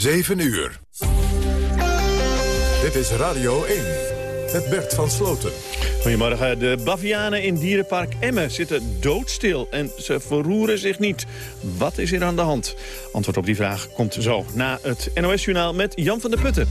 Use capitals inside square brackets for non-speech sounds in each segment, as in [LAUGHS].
7 uur. Dit is Radio 1 met Bert van Sloten. Goedemorgen. De bavianen in dierenpark Emmen zitten doodstil en ze verroeren zich niet. Wat is er aan de hand? Antwoord op die vraag komt zo na het NOS-journaal met Jan van der Putten.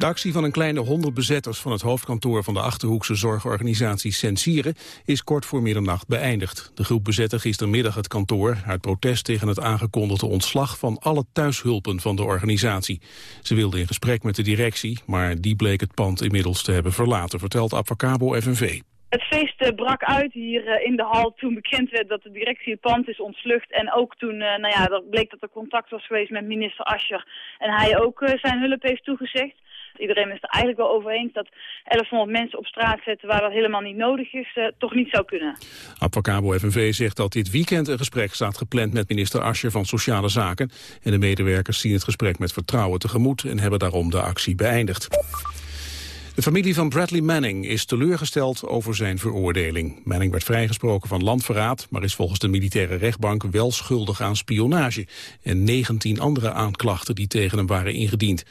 De actie van een kleine honderd bezetters van het hoofdkantoor van de Achterhoekse zorgorganisatie Sensieren is kort voor middernacht beëindigd. De groep bezette gistermiddag het kantoor uit protest tegen het aangekondigde ontslag van alle thuishulpen van de organisatie. Ze wilden in gesprek met de directie, maar die bleek het pand inmiddels te hebben verlaten, vertelt Advocabo FNV. Het feest eh, brak uit hier eh, in de hal toen bekend werd dat de directie het pand is ontvlucht. En ook toen uh, nou ja, bleek dat er contact was geweest met minister Ascher. En hij ook zijn hulp heeft toegezegd. Iedereen is er eigenlijk wel over eens dat 1100 mensen op straat zetten waar dat helemaal niet nodig is, uh, toch niet zou kunnen. Advocabo FNV zegt dat dit weekend een gesprek staat gepland met minister Ascher van Sociale Zaken. En de medewerkers zien het gesprek met vertrouwen tegemoet en hebben daarom de actie beëindigd. De familie van Bradley Manning is teleurgesteld over zijn veroordeling. Manning werd vrijgesproken van landverraad, maar is volgens de militaire rechtbank wel schuldig aan spionage en 19 andere aanklachten die tegen hem waren ingediend.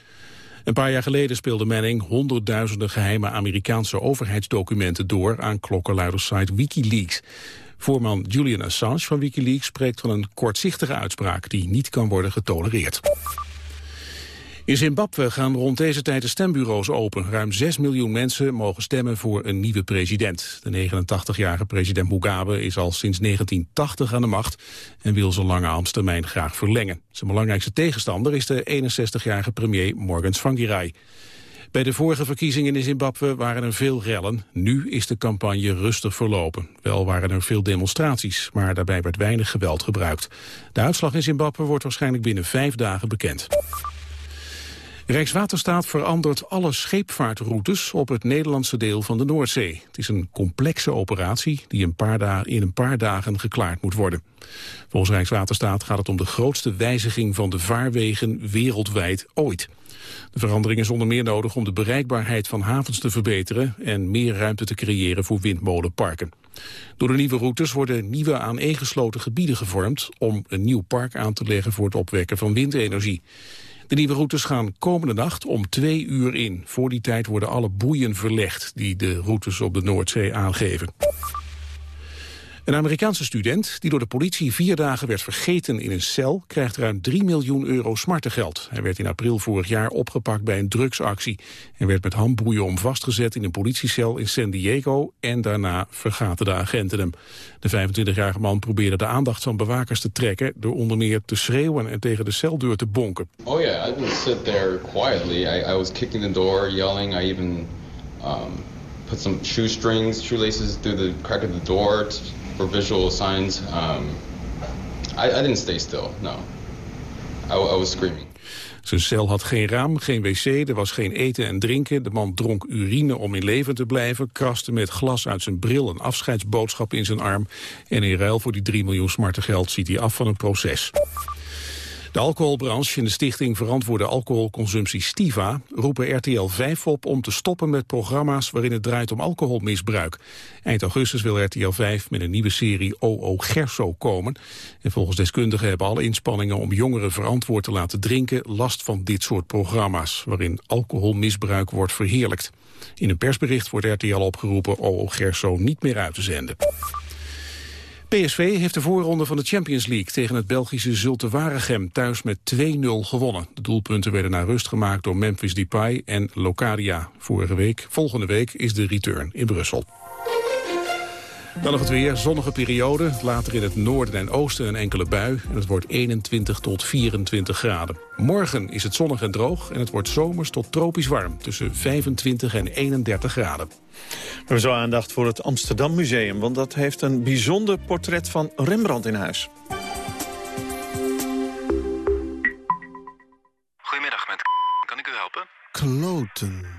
Een paar jaar geleden speelde Manning honderdduizenden geheime Amerikaanse overheidsdocumenten door aan klokkenluidersite Wikileaks. Voorman Julian Assange van Wikileaks spreekt van een kortzichtige uitspraak die niet kan worden getolereerd. In Zimbabwe gaan rond deze tijd de stembureaus open. Ruim 6 miljoen mensen mogen stemmen voor een nieuwe president. De 89-jarige president Mugabe is al sinds 1980 aan de macht... en wil zijn lange ambtstermijn graag verlengen. Zijn belangrijkste tegenstander is de 61-jarige premier Morgan Tsvangirai. Bij de vorige verkiezingen in Zimbabwe waren er veel rellen. Nu is de campagne rustig verlopen. Wel waren er veel demonstraties, maar daarbij werd weinig geweld gebruikt. De uitslag in Zimbabwe wordt waarschijnlijk binnen vijf dagen bekend. Rijkswaterstaat verandert alle scheepvaartroutes op het Nederlandse deel van de Noordzee. Het is een complexe operatie die een paar in een paar dagen geklaard moet worden. Volgens Rijkswaterstaat gaat het om de grootste wijziging van de vaarwegen wereldwijd ooit. De verandering is onder meer nodig om de bereikbaarheid van havens te verbeteren en meer ruimte te creëren voor windmolenparken. Door de nieuwe routes worden nieuwe aaneengesloten gebieden gevormd om een nieuw park aan te leggen voor het opwekken van windenergie. De nieuwe routes gaan komende nacht om twee uur in. Voor die tijd worden alle boeien verlegd die de routes op de Noordzee aangeven. Een Amerikaanse student die door de politie vier dagen werd vergeten in een cel... krijgt ruim 3 miljoen euro smartengeld. Hij werd in april vorig jaar opgepakt bij een drugsactie... en werd met handboeien om vastgezet in een politiecel in San Diego... en daarna vergaten de agenten hem. De 25-jarige man probeerde de aandacht van bewakers te trekken... door onder meer te schreeuwen en tegen de celdeur te bonken. Oh yeah, I didn't sit there quietly. I was kicking the door, yelling. I even um, put some shoestrings, shoelaces through the crack of the door for signs. Um, I, I didn't stay still, no. I, I was screaming. Zijn cel had geen raam, geen wc, er was geen eten en drinken. De man dronk urine om in leven te blijven, kraste met glas uit zijn bril... een afscheidsboodschap in zijn arm. En in ruil voor die 3 miljoen smarte geld ziet hij af van een proces. De alcoholbranche en de stichting Verantwoorde Alcoholconsumptie Stiva roepen RTL 5 op om te stoppen met programma's waarin het draait om alcoholmisbruik. Eind augustus wil RTL 5 met een nieuwe serie OO Gerso komen. En volgens deskundigen hebben alle inspanningen om jongeren verantwoord te laten drinken last van dit soort programma's, waarin alcoholmisbruik wordt verheerlijkt. In een persbericht wordt RTL opgeroepen OO Gerso niet meer uit te zenden. PSV heeft de voorronde van de Champions League tegen het Belgische Zulte Waregem thuis met 2-0 gewonnen. De doelpunten werden naar rust gemaakt door Memphis Depay en Locadia. Vorige week, volgende week is de return in Brussel. Dan nog het weer, zonnige periode. Later in het noorden en oosten een enkele bui. En het wordt 21 tot 24 graden. Morgen is het zonnig en droog en het wordt zomers tot tropisch warm. Tussen 25 en 31 graden. We hebben zo aandacht voor het Amsterdam Museum... want dat heeft een bijzonder portret van Rembrandt in huis. Goedemiddag, met kan ik u helpen? Kloten.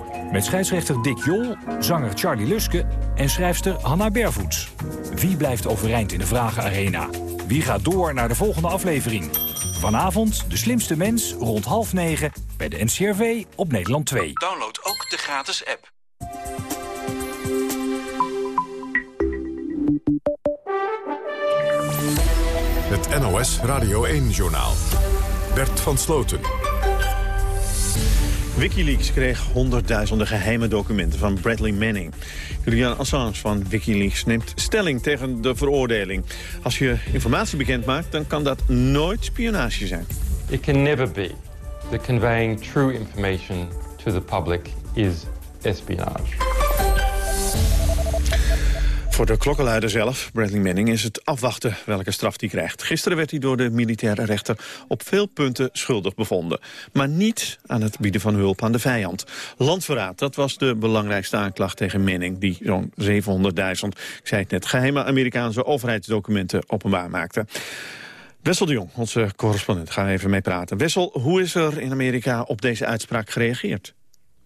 Met scheidsrechter Dick Jol, zanger Charlie Luske en schrijfster Hanna Bervoets. Wie blijft overeind in de Vragenarena? Wie gaat door naar de volgende aflevering? Vanavond De Slimste Mens rond half negen bij de NCRV op Nederland 2. Download ook de gratis app. Het NOS Radio 1-journaal. Bert van Sloten. Wikileaks kreeg honderdduizenden geheime documenten van Bradley Manning. Julian Assange van Wikileaks neemt stelling tegen de veroordeling. Als je informatie bekend maakt, dan kan dat nooit spionage zijn. It can never be that conveying true information to the public is espionage. Voor de klokkenluider zelf, Bradley Manning, is het afwachten welke straf hij krijgt. Gisteren werd hij door de militaire rechter op veel punten schuldig bevonden. Maar niet aan het bieden van hulp aan de vijand. Landverraad, dat was de belangrijkste aanklacht tegen Manning... die zo'n 700.000, ik zei het net, geheime Amerikaanse overheidsdocumenten openbaar maakte. Wessel de Jong, onze correspondent, gaan we even mee praten. Wessel, hoe is er in Amerika op deze uitspraak gereageerd?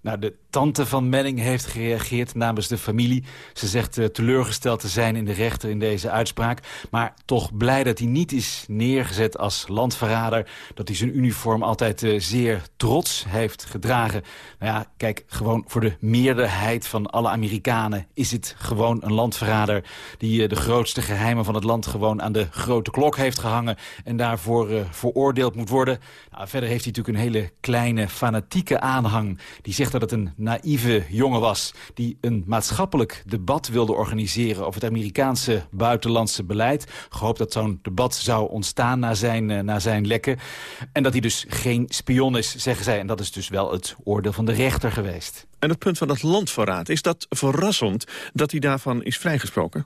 Nou, de tante van Manning heeft gereageerd namens de familie. Ze zegt uh, teleurgesteld te zijn in de rechter in deze uitspraak. Maar toch blij dat hij niet is neergezet als landverrader. Dat hij zijn uniform altijd uh, zeer trots heeft gedragen. Nou ja, kijk, gewoon voor de meerderheid van alle Amerikanen... is het gewoon een landverrader die uh, de grootste geheimen van het land... gewoon aan de grote klok heeft gehangen en daarvoor veroordeeld moet worden. Nou, verder heeft hij natuurlijk een hele kleine fanatieke aanhang. Die zegt dat het een naïeve jongen was... die een maatschappelijk debat wilde organiseren... over het Amerikaanse buitenlandse beleid. Gehoopt dat zo'n debat zou ontstaan na zijn, uh, na zijn lekken. En dat hij dus geen spion is, zeggen zij. En dat is dus wel het oordeel van de rechter geweest. En het punt van dat landverraad, is dat verrassend dat hij daarvan is vrijgesproken?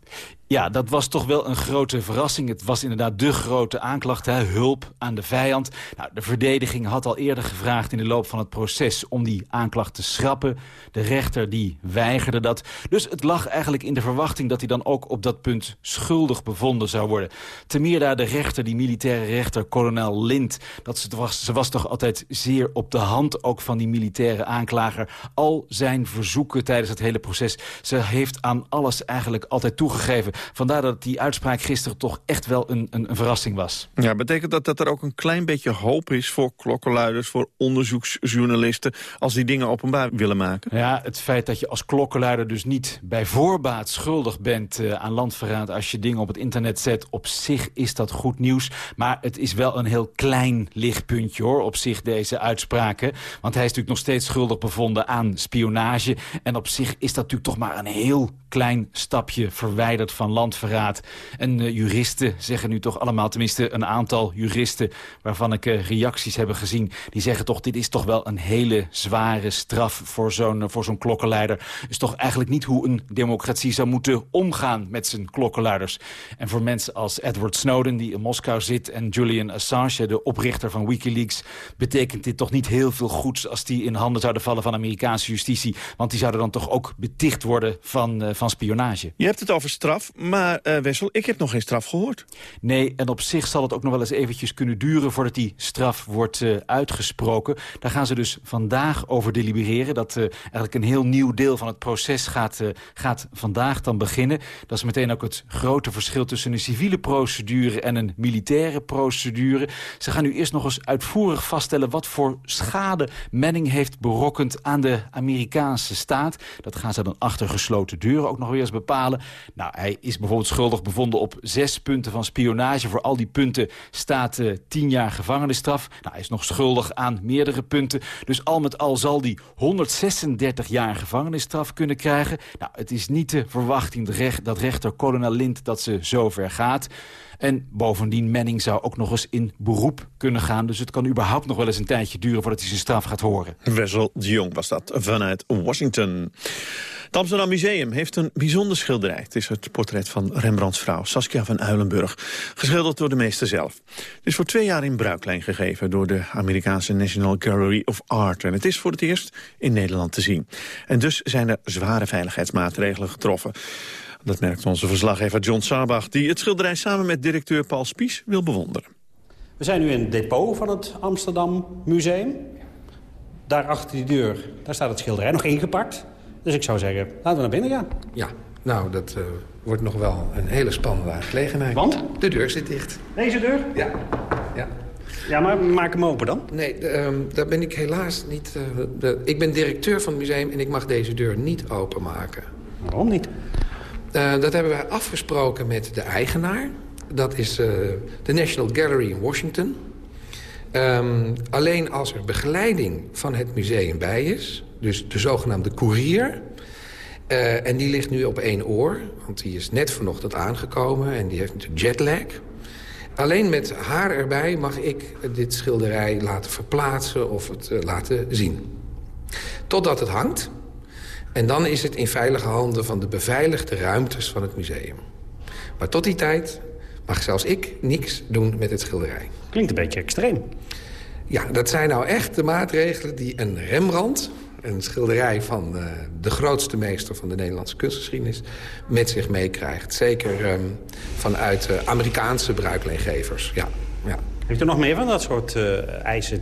Ja, dat was toch wel een grote verrassing. Het was inderdaad de grote aanklacht, hulp aan de vijand. Nou, de verdediging had al eerder gevraagd in de loop van het proces... om die aanklacht te schrappen. De rechter die weigerde dat. Dus het lag eigenlijk in de verwachting dat hij dan ook op dat punt schuldig bevonden zou worden. Ten meer daar de rechter, die militaire rechter, kolonel Lind... Dat ze, was, ze was toch altijd zeer op de hand ook van die militaire aanklager... al zijn verzoeken tijdens het hele proces. Ze heeft aan alles eigenlijk altijd toegegeven. Vandaar dat die uitspraak gisteren toch echt wel een, een, een, verrassing was. Ja, betekent dat dat er ook een klein beetje hoop is voor klokkenluiders... voor onderzoeksjournalisten, als die dingen openbaar willen maken? Ja, het feit dat je als klokkenluider dus niet bij voorbaat schuldig bent uh, aan landverraad... als je dingen op het internet zet, op zich is dat goed nieuws. Maar het is wel een heel klein lichtpuntje hoor, op zich deze uitspraken. Want hij is natuurlijk nog steeds schuldig bevonden aan spionage. En op zich is dat natuurlijk toch maar een heel klein stapje verwijderd van landverraad. En uh, juristen zeggen nu toch allemaal, tenminste een aantal juristen... waarvan ik uh, reacties heb gezien, die zeggen toch... dit is toch wel een hele zware straf voor zo'n voor klokkenleider. Is toch eigenlijk niet hoe een democratie zou moeten omgaan met zijn klokkenluiders. En voor mensen als Edward Snowden, die in Moskou zit... en Julian Assange, de oprichter van Wikileaks... betekent dit toch niet heel veel goeds als die in handen zouden vallen van Amerikaanse justitie. Want die zouden dan toch ook beticht worden van, uh, van spionage. Je hebt het over straf, maar uh, Wessel, ik heb nog geen straf gehoord. Nee, en op zich zal het ook nog wel eens eventjes kunnen duren... voordat die straf wordt uh, uitgesproken. Daar gaan ze dus vandaag over delibereren. Dat uh, eigenlijk een heel nieuw deel van het proces gaat, gaat vandaag dan beginnen. Dat is meteen ook het grote verschil tussen een civiele procedure... en een militaire procedure. Ze gaan nu eerst nog eens uitvoerig vaststellen... wat voor schade Manning heeft berokkend aan de Amerikaanse staat. Dat gaan ze dan achter gesloten deuren ook nog weer eens bepalen. Nou, hij is bijvoorbeeld schuldig bevonden op zes punten van spionage. Voor al die punten staat uh, tien jaar gevangenisstraf. Nou, hij is nog schuldig aan meerdere punten. Dus al met al zal hij 136 jaar gevangenisstraf kunnen krijgen. Nou, het is niet de verwachting dat rechter Colonel Lind dat ze zo ver gaat. En bovendien, Manning zou ook nog eens in beroep kunnen gaan. Dus het kan überhaupt nog wel eens een tijdje duren voordat hij zijn straf gaat horen. Wessel de Jong was dat vanuit Washington. Het Amsterdam Museum heeft een bijzonder schilderij. Het is het portret van Rembrandts vrouw, Saskia van Uilenburg. Geschilderd door de meester zelf. Het is voor twee jaar in bruiklijn gegeven door de Amerikaanse National Gallery of Art. En het is voor het eerst in Nederland te zien. En dus zijn er zware veiligheidsmaatregelen getroffen. Dat merkt onze verslaggever John Sabach... die het schilderij samen met directeur Paul Spies wil bewonderen. We zijn nu in het depot van het Amsterdam Museum. Daar achter die deur daar staat het schilderij nog ingepakt. Dus ik zou zeggen, laten we naar binnen gaan. Ja, nou, dat uh, wordt nog wel een hele spannende aangelegenheid. Want? De deur zit dicht. Deze deur? Ja. ja. Ja, maar maak hem open dan? Nee, uh, daar ben ik helaas niet... Uh, de, ik ben directeur van het museum en ik mag deze deur niet openmaken. Waarom niet? Uh, dat hebben wij afgesproken met de eigenaar. Dat is de National Gallery in Washington. Um, alleen als er begeleiding van het museum bij is... dus de zogenaamde courier... Uh, en die ligt nu op één oor, want die is net vanochtend aangekomen... en die heeft natuurlijk jetlag. Alleen met haar erbij mag ik dit schilderij laten verplaatsen of het laten zien. Totdat het hangt... En dan is het in veilige handen van de beveiligde ruimtes van het museum. Maar tot die tijd mag zelfs ik niks doen met het schilderij. Klinkt een beetje extreem. Ja, dat zijn nou echt de maatregelen die een Rembrandt... een schilderij van uh, de grootste meester van de Nederlandse kunstgeschiedenis... met zich meekrijgt. Zeker um, vanuit uh, Amerikaanse bruikleengevers. Ja, ja. Heeft u nog meer van dat soort uh, eisen...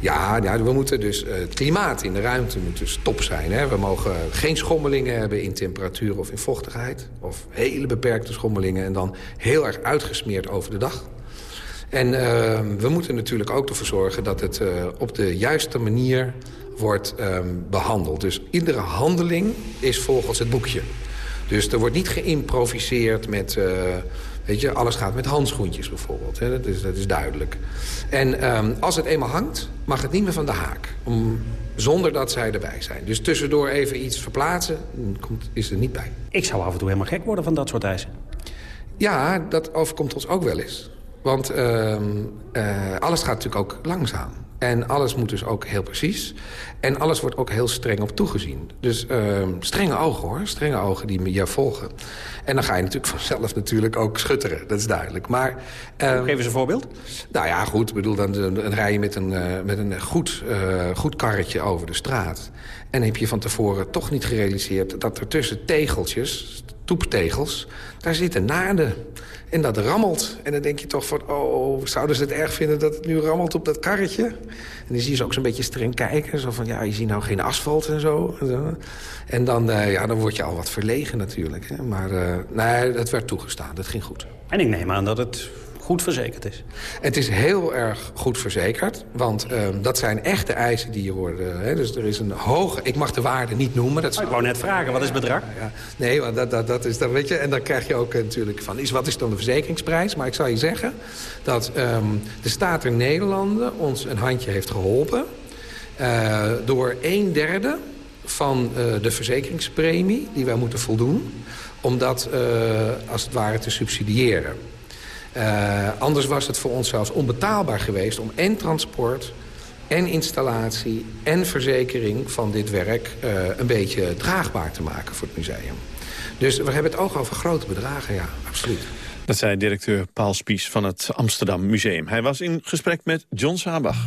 Ja, ja, we moeten dus, het klimaat in de ruimte moet dus top zijn. Hè. We mogen geen schommelingen hebben in temperatuur of in vochtigheid. Of hele beperkte schommelingen en dan heel erg uitgesmeerd over de dag. En uh, we moeten natuurlijk ook ervoor zorgen dat het uh, op de juiste manier wordt um, behandeld. Dus iedere handeling is volgens het boekje. Dus er wordt niet geïmproviseerd met... Uh, Weet je, alles gaat met handschoentjes bijvoorbeeld. Hè? Dat, is, dat is duidelijk. En um, als het eenmaal hangt, mag het niet meer van de haak. Om, zonder dat zij erbij zijn. Dus tussendoor even iets verplaatsen, komt, is er niet bij. Ik zou af en toe helemaal gek worden van dat soort eisen. Ja, dat overkomt ons ook wel eens. Want uh, uh, alles gaat natuurlijk ook langzaam. En alles moet dus ook heel precies. En alles wordt ook heel streng op toegezien. Dus uh, strenge ogen hoor, strenge ogen die je volgen. En dan ga je natuurlijk [LAUGHS] vanzelf natuurlijk ook schutteren, dat is duidelijk. Maar, uh, Geef eens een voorbeeld. Nou ja, goed, ik bedoel, dan, dan, dan rij je met een, uh, met een goed, uh, goed karretje over de straat. En heb je van tevoren toch niet gerealiseerd dat er tussen tegeltjes, toeptegels, daar zitten naden. En dat rammelt. En dan denk je toch van, oh, zouden ze het erg vinden dat het nu rammelt op dat karretje? En dan zie je ze ook zo'n beetje streng kijken. Zo van, ja, je ziet nou geen asfalt en zo. En, dan, uh, ja, dan word je al wat verlegen natuurlijk. Hè. Maar uh, nee, dat werd toegestaan. Dat ging goed. En ik neem aan dat het goed verzekerd is. Het is heel erg goed verzekerd. Want uh, dat zijn echte eisen die je worden. Hè. Dus er is een hoge... Ik mag de waarde niet noemen. Dat is... oh, ik wou net vragen, wat is het bedrag? Ja, nee, want dat, dat, dat is dan, weet je... En dan krijg je ook uh, natuurlijk van... Is, wat is dan de verzekeringsprijs? Maar ik zal je zeggen dat um, de Staat der Nederlanden ons een handje heeft geholpen. Uh, door een derde van de verzekeringspremie die wij moeten voldoen... om dat als het ware te subsidiëren. Uh, anders was het voor ons zelfs onbetaalbaar geweest om en transport en installatie en verzekering van dit werk uh, een beetje draagbaar te maken voor het museum. Dus we hebben het oog over grote bedragen, ja, absoluut. Dat zei directeur Paul Spies van het Amsterdam Museum. Hij was in gesprek met John Sabach.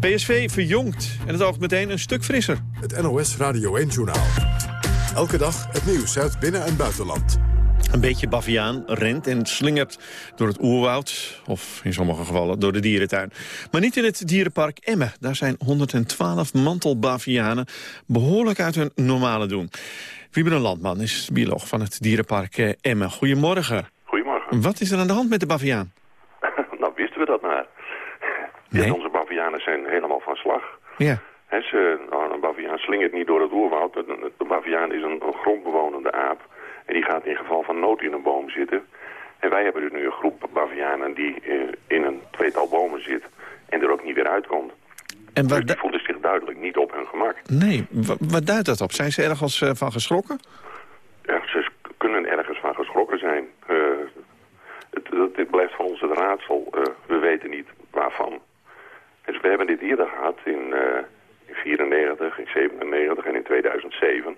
PSV verjongt en het oogt meteen een stuk frisser. Het NOS Radio 1-journaal. Elke dag het nieuws uit binnen- en buitenland. Een beetje baviaan rent en slingert door het oerwoud, of in sommige gevallen door de dierentuin. Maar niet in het dierenpark Emmen. Daar zijn 112 mantelbavianen behoorlijk uit hun normale doen. Wieberen Landman is bioloog van het dierenpark Emmen. Goedemorgen. Goedemorgen. Wat is er aan de hand met de baviaan? [LAUGHS] nou, wisten we dat maar. Nee. onze bavianen zijn helemaal van slag. Ja. He, ze, nou, een baviaan slingert niet door het oerwoud. De, de baviaan is een, een grondbewonende aap. En die gaat in geval van nood in een boom zitten. En wij hebben dus nu een groep bavianen die eh, in een tweetal bomen zit en er ook niet weer uitkomt. En dus die voelen zich duidelijk niet op hun gemak. Nee, wa- wat duidt dat op? Zijn ze ergens eh, van geschrokken? Ja, ze kunnen ergens van geschrokken zijn. Eh, het, blijft voor ons het raadsel. We weten niet waarvan. Dus we hebben dit eerder gehad in, eh in 94, in 97 en in 2007.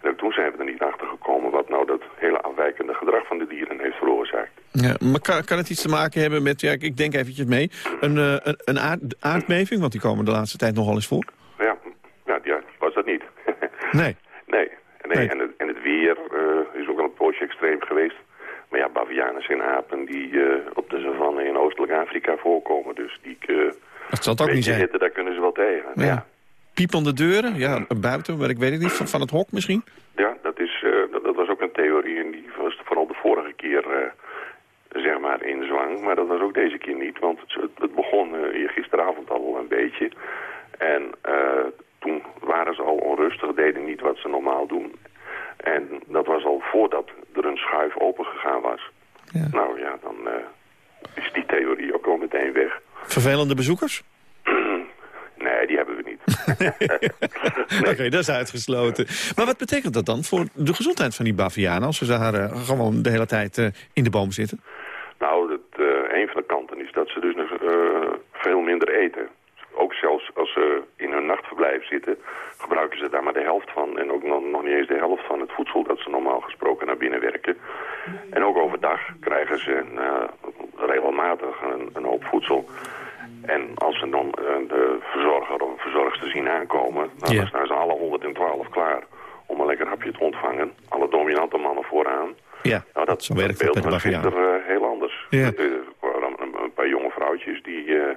En ook toen zijn we er niet achter gekomen wat nou dat hele afwijkende gedrag van de dieren heeft veroorzaakt. Ja, maar kan, kan het iets te maken hebben met, ja, ik- denk eventjes mee, een, eh, een, een aard- aardbeving? Want die komen de laatste tijd nogal eens voor. Ja, ja, ja was dat niet. [LAUGHS] Nee. Nee, nee, Nee. En, het, en het weer eh, is ook wel een poosje extreem geweest. Maar ja, bavianen zijn apen die eh, op de savanne in Oostelijk Afrika voorkomen. Dus die Dat zal het ook niet zijn. hitte, daar kunnen ze wel tegen. Ja. Ja, Piepende deuren, ja, buiten, maar ik weet het niet, van, van het hok misschien? ja dat, is, eh, dat, dat was ook een theorie en die was vooral de vorige keer eh, zeg maar in zwang. Maar dat was ook deze keer niet, want het, het begon eh, hier gisteravond al een beetje. En toen waren ze al onrustig, deden niet wat ze normaal doen. En dat was al voordat er een schuif open gegaan was. Nou ja, dan is die theorie ook al meteen weg. Vervelende bezoekers? [LAUGHS] Oké, dat is uitgesloten. Maar wat betekent dat dan voor de gezondheid van die bavianen... als ze daar eh, gewoon de hele tijd eh, in de boom zitten? Nou, het, eh, een van de kanten is dat ze dus nog, eh, veel minder eten. Ook zelfs als ze in hun nachtverblijf zitten, gebruiken ze daar maar de helft van. En ook nog, nog niet eens de helft van het voedsel dat ze normaal gesproken naar binnen werken. En ook overdag krijgen ze nou, regelmatig een, een hoop voedsel. En als ze dan eh, de verzorger of verzorgster zien aankomen, nou, Ja. dan staan ze alle 112 klaar om een lekker hapje te ontvangen. Alle dominante mannen vooraan. Ja, Nou, dat, zo werkt dat het eh, heel anders. Ja. Een, een paar jonge vrouwtjes die eh,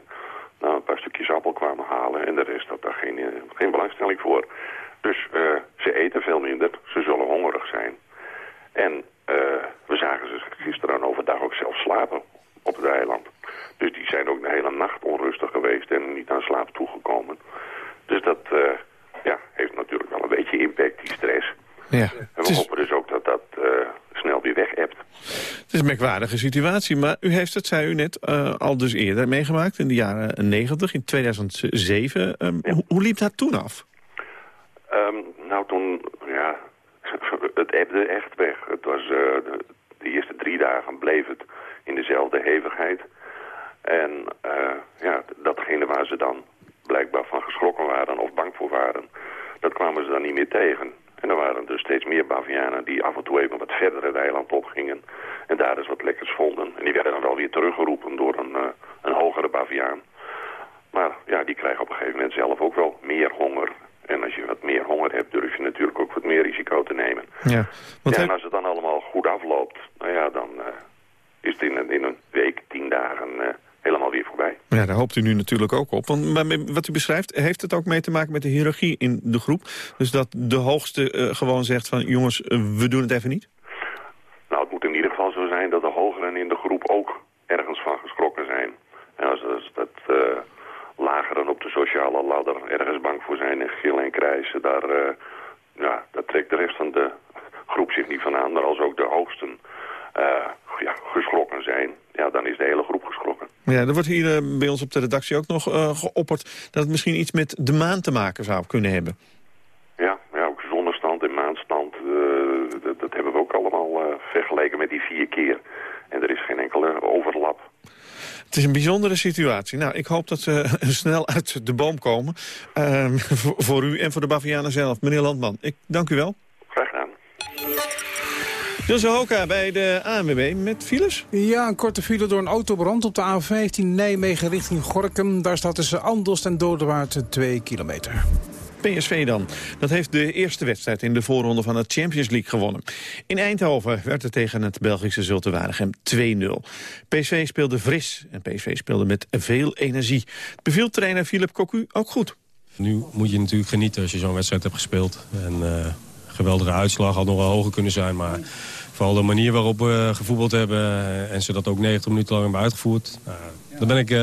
nou, een paar stukjes appel kwamen halen. En de rest had daar geen, eh, geen belangstelling voor. Dus ze eten veel minder. Ze zullen hongerig zijn. En we zagen ze gisteren overdag ook zelf slapen op het eiland. Dus die zijn ook de hele nacht onrustig geweest en niet aan slaap toegekomen. Dus dat ja, heeft natuurlijk wel een beetje impact, die stress. Ja. En we hopen dus ook dat dat eh, snel weer weg hebt. Het is een merkwaardige situatie, maar u heeft het, zei u net, eh, al dus eerder meegemaakt... in de jaren 90, in 2007. Ehm, hoe, hoe liep dat toen af? Ehm, nou, toen, ja, het ebde echt weg. Het was, eh, de, de eerste drie dagen bleef het in dezelfde hevigheid. En eh, ja, datgene waar ze dan blijkbaar van geschrokken waren of bang voor waren, dat kwamen ze dan niet meer tegen. En er waren dus steeds meer bavianen die af en toe even wat verder het eiland opgingen en daar eens wat lekkers vonden. En die werden dan wel weer teruggeroepen door een, eh, een hogere baviaan. Maar ja, die krijgen op een gegeven moment zelf ook wel meer honger. En als je wat meer honger hebt, durf je natuurlijk ook wat meer risico te nemen. Ja, want ja, hij- en als het dan allemaal goed afloopt, nou ja, dan eh, is het in een, in een week, tien dagen eh, helemaal weer voorbij. U nu natuurlijk ook op. Want wat u beschrijft, heeft het ook mee te maken met de hiërarchie in de groep? Dus dat de hoogste eh, gewoon zegt van, jongens, eh, we doen het even niet? Nou, het moet in ieder geval zo zijn dat de hogeren in de groep ook ergens van geschrokken zijn. En als, als dat eh, lageren op de sociale ladder ergens bang voor zijn en gillen en krijsen, daar, eh, ja, daar trekt de rest van de groep zich niet van aan. Maar als ook de hoogsten eh, ja, geschrokken zijn, ja, dan is de hele groep geschrokken. Ja, er wordt hier eh, bij ons op de redactie ook nog eh, geopperd... dat het misschien iets met de maan te maken zou kunnen hebben. Ja, ja ook zonnestand en maanstand, eh, dat, dat hebben we ook allemaal vergeleken met die vier keer. En er is geen enkele overlap. Het is een bijzondere situatie. Nou, ik hoop dat ze [LAUGHS] snel uit de boom komen. Ehm, [LAUGHS] voor, voor u en voor de Bavianen zelf. Meneer Landman, ik dank u wel. Ilse Hoka bij de ANWB met files. Ja, een korte file door een autobrand op de A15 Nijmegen richting Gorkum. Daar staat tussen Andelst en Dodewaard 2 kilometer. PSV dan. Dat heeft de eerste wedstrijd in de voorronde van de Champions League gewonnen. In Eindhoven werd het tegen het Belgische Zulte Waregem 2-0. PSV speelde fris en PSV speelde met veel energie. Het beviel trainer Philip Cocu ook goed. Nu moet je natuurlijk genieten als je zo'n wedstrijd hebt gespeeld. En eh, geweldige uitslag had nog wel hoger kunnen zijn. Maar vooral de manier waarop we gevoetbald hebben... eh, en ze dat ook 90 minuten lang hebben uitgevoerd... nou, daar ben ik eh,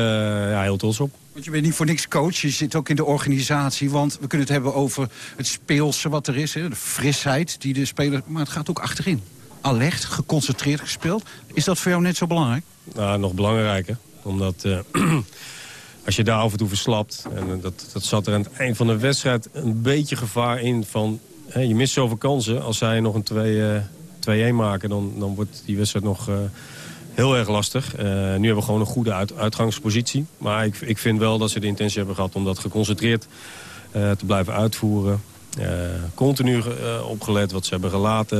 ja, heel trots op. Want je bent niet voor niks coach, je zit ook in de organisatie. Want we kunnen het hebben over het speelse wat er is. Hè, de frisheid die de speler... Maar het gaat ook achterin. Alert, geconcentreerd gespeeld. Is dat voor jou net zo belangrijk? Nou, nog belangrijker. Omdat eh, [CLEARS THROAT] als je daar af en toe verslapt... en dat, dat zat er aan het eind van de wedstrijd een beetje gevaar in van... Hè, je mist zoveel kansen. Als zij nog een 2-1 maken, dan, dan wordt die wedstrijd nog... heel erg lastig. nu hebben we gewoon een goede uitgangspositie. Maar ik, ik vind wel dat ze de intentie hebben gehad om dat geconcentreerd te blijven uitvoeren. Continu opgelet wat ze hebben gelaten.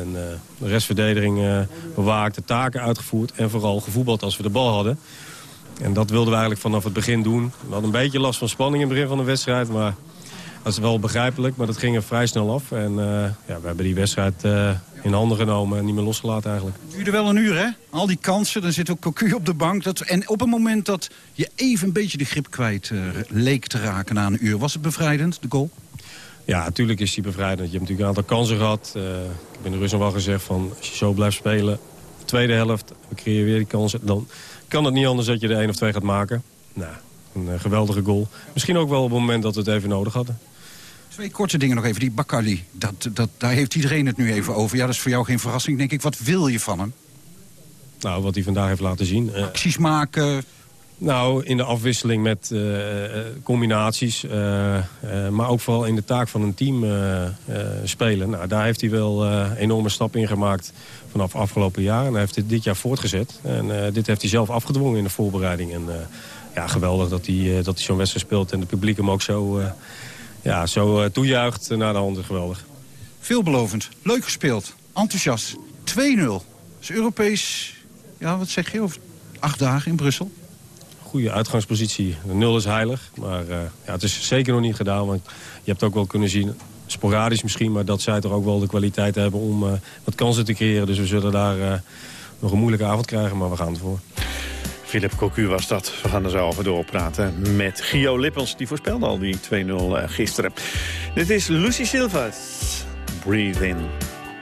En de restverdediging bewaakt, de taken uitgevoerd. En vooral gevoetbald als we de bal hadden. En dat wilden we eigenlijk vanaf het begin doen. We hadden een beetje last van spanning in het begin van de wedstrijd. Maar dat is wel begrijpelijk. Maar dat ging er vrij snel af. En ja, we hebben die wedstrijd in handen genomen en niet meer losgelaten eigenlijk. Het duurde wel een uur, hè? Al die kansen, dan zit ook Cocu op de bank. Dat, en op het moment dat je even een beetje de grip kwijt leek te raken na een uur... was het bevrijdend, de goal? Ja, natuurlijk is hij bevrijdend. Je hebt natuurlijk een aantal kansen gehad. Uh, ik heb in de rust nog wel gezegd van als je zo blijft spelen... tweede helft, we creëren weer die kansen... dan kan het niet anders dat je er één of twee gaat maken. Nou, een uh, geweldige goal. Misschien ook wel op het moment dat we het even nodig hadden. Twee korte dingen nog even. Die Bakali, dat, dat, daar heeft iedereen het nu even over. Ja, dat is voor jou geen verrassing, denk ik. Wat wil je van hem? Nou, wat hij vandaag heeft laten zien. Uh, Acties maken, nou, in de afwisseling met uh, combinaties. Uh, maar ook vooral in de taak van een team spelen. Nou, daar heeft hij wel enorme stap in gemaakt vanaf afgelopen jaar. En hij heeft dit, dit jaar voortgezet. En dit heeft hij zelf afgedwongen in de voorbereiding. En ja, geweldig dat hij, dat hij zo'n wedstrijd speelt. En het publiek hem ook zo, ja, zo toejuicht naar de handen. Geweldig. Veelbelovend. Leuk gespeeld. Enthousiast. 2-0. is Europees... Ja, wat zeg je? Over acht dagen in Brussel goede uitgangspositie. De nul is heilig, maar uh, ja, het is zeker nog niet gedaan. Want je hebt ook wel kunnen zien, sporadisch misschien... maar dat zij toch ook wel de kwaliteit hebben om uh, wat kansen te creëren. Dus we zullen daar uh, nog een moeilijke avond krijgen, maar we gaan ervoor. Philip Cocu was dat. We gaan er zo over doorpraten met Gio Lippens. Die voorspelde al die 2-0 gisteren. Dit is Lucy Silva. Breathe in.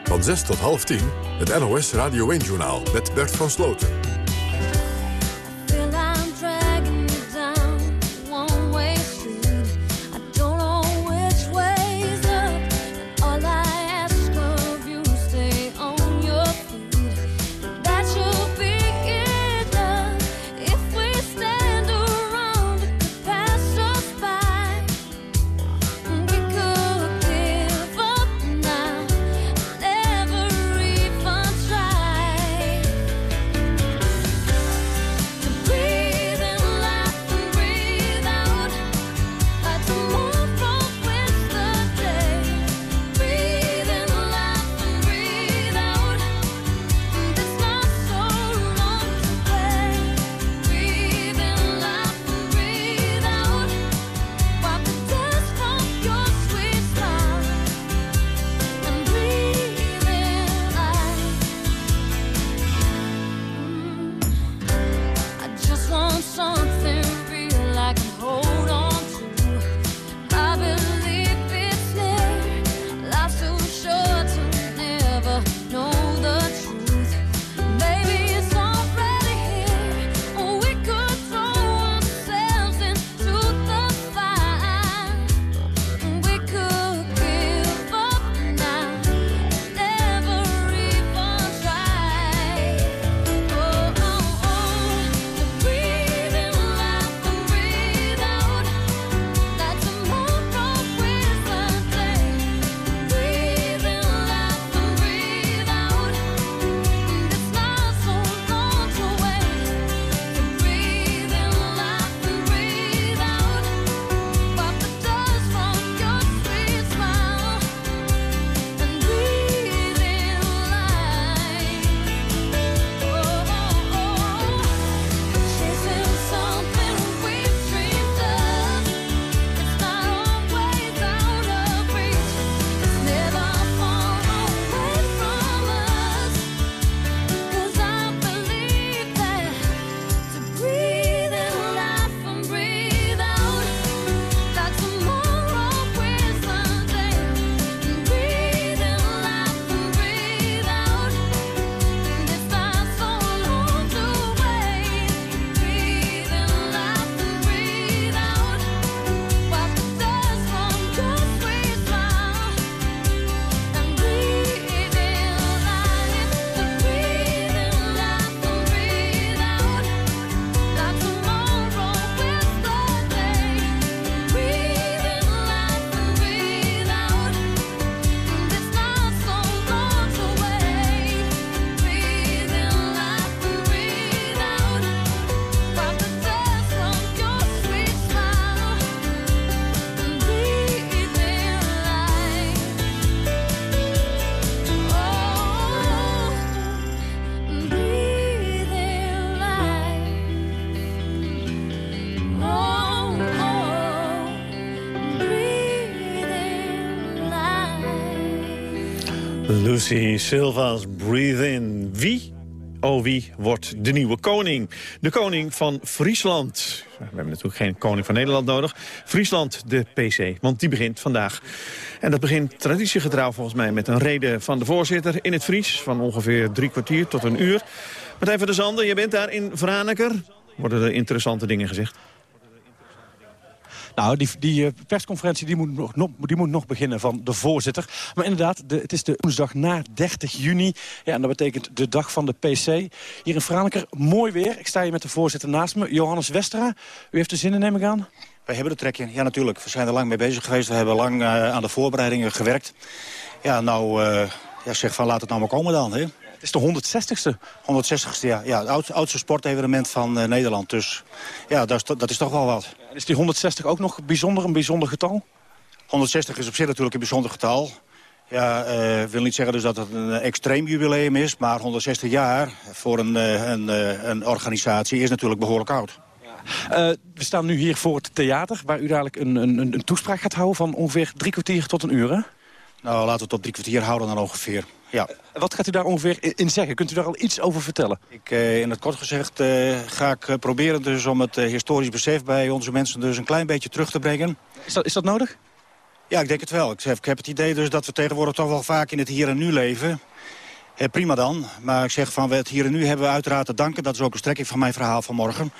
Van 6 tot half 10, het NOS Radio 1-journaal met Bert van Sloten. Lucy Silva's Breathe In. Wie, oh wie, wordt de nieuwe koning? De koning van Friesland. We hebben natuurlijk geen koning van Nederland nodig. Friesland, de PC, want die begint vandaag. En dat begint traditiegetrouw volgens mij met een reden van de voorzitter in het Fries... van ongeveer drie kwartier tot een uur. Martijn van der Zanden, je bent daar in Vraneker. Worden er interessante dingen gezegd? Nou, die, die uh, persconferentie die moet, nog, die moet nog beginnen van de voorzitter. Maar inderdaad, de, het is de woensdag na 30 juni. Ja, en dat betekent de dag van de PC. Hier in Franeker, mooi weer. Ik sta hier met de voorzitter naast me, Johannes Westera. U heeft er zin in, neem ik aan? Wij hebben de trek in. Ja, natuurlijk. We zijn er lang mee bezig geweest. We hebben lang uh, aan de voorbereidingen gewerkt. Ja, nou, uh, ja, zeg van laat het nou maar komen dan, hè. Het is de 160ste. 160ste, ja. ja het oudste, oudste sportevenement van uh, Nederland. Dus ja, dat is, dat is toch wel wat. Is die 160 ook nog bijzonder, een bijzonder getal? 160 is op zich natuurlijk een bijzonder getal. Ja, ik uh, wil niet zeggen dus dat het een extreem jubileum is... maar 160 jaar voor een, uh, een, een organisatie is natuurlijk behoorlijk oud. Ja. we staan nu hier voor het theater... waar u dadelijk een, een, een toespraak gaat houden van ongeveer drie kwartier tot een uur, hè? Nou, laten we het op drie kwartier houden dan ongeveer. Ja. Wat gaat u daar ongeveer in zeggen? Kunt u daar al iets over vertellen? Ik, uh, in het kort gezegd uh, ga ik uh, proberen dus om het historisch besef bij onze mensen dus een klein beetje terug te brengen. Is dat, is dat nodig? Ja, ik denk het wel. Ik heb, ik heb het idee dus dat we tegenwoordig toch wel vaak in het hier en nu leven. prima dan. Maar ik zeg van het hier en nu hebben we uiteraard te danken. Dat is ook een strekking van mijn verhaal van morgen.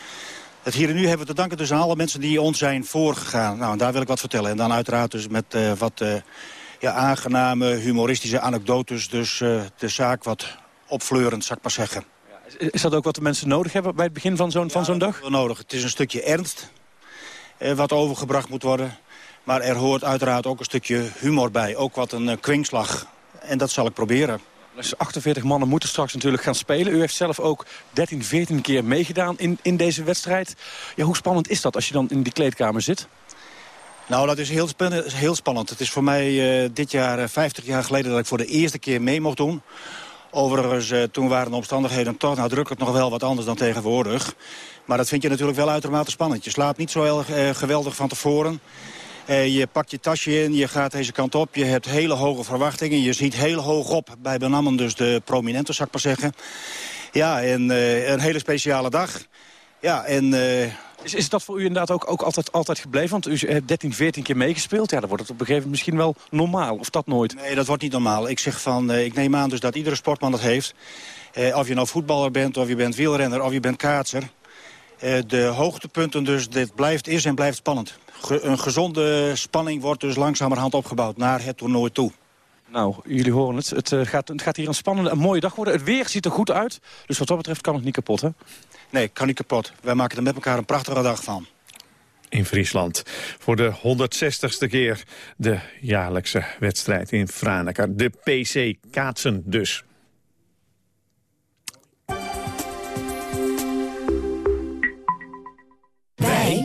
Het hier en nu hebben we te danken dus aan alle mensen die ons zijn voorgegaan. Nou, en daar wil ik wat vertellen. En dan uiteraard dus met wat ja, aangename, humoristische anekdotes. Dus uh, de zaak wat opfleurend, zou ik maar zeggen. Is dat ook wat de mensen nodig hebben bij het begin van zo'n ja, zo'n dag? wel nodig. Het is een stukje ernst eh, wat overgebracht moet worden. Maar er hoort uiteraard ook een stukje humor bij. Ook wat een uh, kwinkslag. En dat zal ik proberen. Dus 48 mannen moeten straks natuurlijk gaan spelen. U heeft zelf ook 13, 14 keer meegedaan in, in deze wedstrijd. Ja, hoe spannend is dat als je dan in die kleedkamer zit? Nou, dat is heel, spannend. Heel spannend. Het is voor mij uh, dit jaar, uh, 50 jaar geleden, dat ik voor de eerste keer mee mocht doen. Overigens, uh, toen waren de omstandigheden toch nadrukkelijk nog wel wat anders dan tegenwoordig. Maar dat vind je natuurlijk wel uitermate spannend. Je slaapt niet zo heel geweldig van tevoren. je pakt je tasje in, je gaat deze kant op. Je hebt hele hoge verwachtingen. Je ziet heel hoog op bij benammen, dus de prominente, zou ik maar zeggen. Ja, en een hele speciale dag. Ja, en... Is, is dat voor u inderdaad ook, ook altijd, altijd gebleven? Want u hebt 13, 14 keer meegespeeld. Ja, dan wordt het op een gegeven moment misschien wel normaal. Of dat nooit? Nee, dat wordt niet normaal. Ik zeg van, uh, ik neem aan dus dat iedere sportman dat heeft. Uh, of je nou voetballer bent, of je bent wielrenner, of je bent kaatser. Uh, de hoogtepunten dus, dit blijft, is en blijft spannend. Een gezonde spanning wordt dus langzamerhand opgebouwd naar het toernooi toe. Nou, jullie horen het. Het, uh, gaat, het gaat hier een spannende, een mooie dag worden. Het weer ziet er goed uit. Dus wat dat betreft kan het niet kapot, hè? Nee, kan niet kapot. Wij maken er met elkaar een prachtige dag van. In Friesland. Voor de 160ste keer de jaarlijkse wedstrijd in Franeker. De PC Kaatsen dus.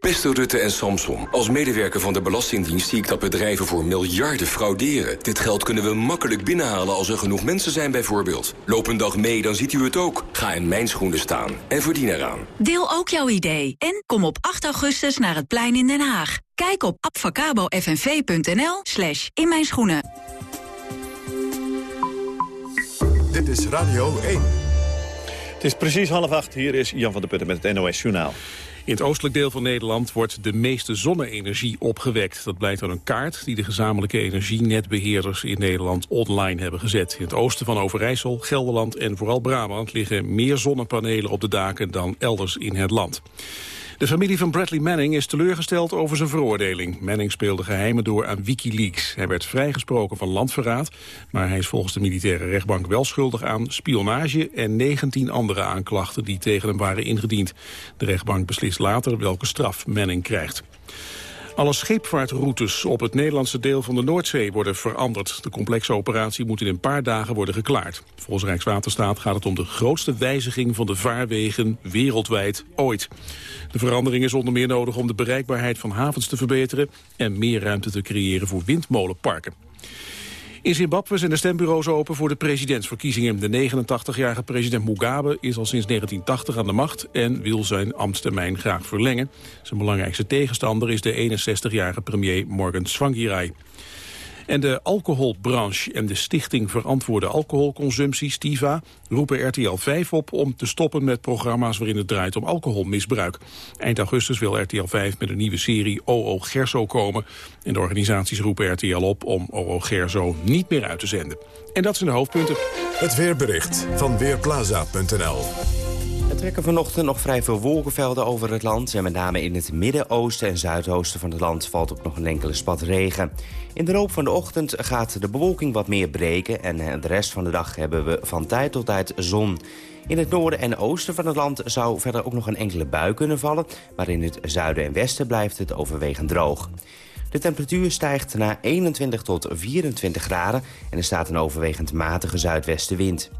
Beste Rutte en Samson, als medewerker van de Belastingdienst zie ik dat bedrijven voor miljarden frauderen. Dit geld kunnen we makkelijk binnenhalen als er genoeg mensen zijn bijvoorbeeld. Loop een dag mee, dan ziet u het ook. Ga in mijn schoenen staan en verdien eraan. Deel ook jouw idee en kom op 8 augustus naar het plein in Den Haag. Kijk op abfacabofnv.nl slash in mijn schoenen. Dit is Radio 1. Het is precies half acht. Hier is Jan van der Putten met het NOS Journaal. In het oostelijk deel van Nederland wordt de meeste zonne-energie opgewekt. Dat blijkt uit een kaart die de gezamenlijke energienetbeheerders in Nederland online hebben gezet. In het oosten van Overijssel, Gelderland en vooral Brabant liggen meer zonnepanelen op de daken dan elders in het land. De familie van Bradley Manning is teleurgesteld over zijn veroordeling. Manning speelde geheimen door aan Wikileaks. Hij werd vrijgesproken van landverraad, maar hij is volgens de militaire rechtbank wel schuldig aan spionage en 19 andere aanklachten die tegen hem waren ingediend. De rechtbank beslist later welke straf Manning krijgt. Alle scheepvaartroutes op het Nederlandse deel van de Noordzee worden veranderd. De complexe operatie moet in een paar dagen worden geklaard. Volgens Rijkswaterstaat gaat het om de grootste wijziging van de vaarwegen wereldwijd ooit. De verandering is onder meer nodig om de bereikbaarheid van havens te verbeteren... en meer ruimte te creëren voor windmolenparken. In Zimbabwe zijn de stembureaus open voor de presidentsverkiezingen. De 89-jarige president Mugabe is al sinds 1980 aan de macht... en wil zijn ambtstermijn graag verlengen. Zijn belangrijkste tegenstander is de 61-jarige premier Morgan Tsvangirai. En de alcoholbranche en de Stichting Verantwoorde Alcoholconsumptie, Stiva, roepen RTL 5 op om te stoppen met programma's waarin het draait om alcoholmisbruik. Eind augustus wil RTL 5 met een nieuwe serie OO Gerso komen. En de organisaties roepen RTL op om OO Gerso niet meer uit te zenden. En dat zijn de hoofdpunten. Het weerbericht van Weerplaza.nl er trekken vanochtend nog vrij veel wolkenvelden over het land... en met name in het midden-oosten en zuidoosten van het land... valt ook nog een enkele spat regen. In de loop van de ochtend gaat de bewolking wat meer breken... en de rest van de dag hebben we van tijd tot tijd zon. In het noorden en oosten van het land zou verder ook nog een enkele bui kunnen vallen... maar in het zuiden en westen blijft het overwegend droog. De temperatuur stijgt naar 21 tot 24 graden... en er staat een overwegend matige zuidwestenwind.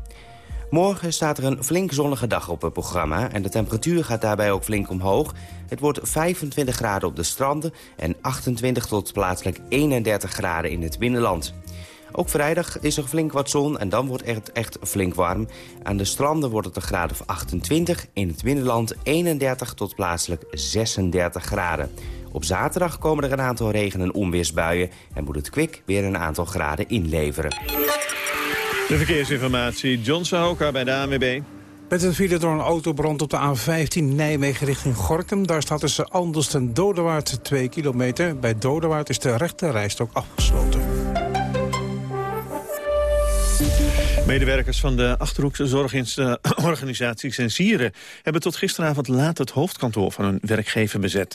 Morgen staat er een flink zonnige dag op het programma... en de temperatuur gaat daarbij ook flink omhoog. Het wordt 25 graden op de stranden... en 28 tot plaatselijk 31 graden in het binnenland. Ook vrijdag is er flink wat zon en dan wordt het echt flink warm. Aan de stranden wordt het een graad of 28, in het binnenland 31 tot plaatselijk 36 graden. Op zaterdag komen er een aantal regen- en onweersbuien... en moet het kwik weer een aantal graden inleveren. De verkeersinformatie, John Sahoka bij de ANWB. Met een file door een autobrand op de A15 Nijmegen richting Gorkum. Daar staat tussen Anders en Dodewaard 2 kilometer. Bij Dodewaard is de rechte rijstok afgesloten. Medewerkers van de Achterhoekse zorgorganisatie Sensieren... hebben tot gisteravond laat het hoofdkantoor van hun werkgever bezet.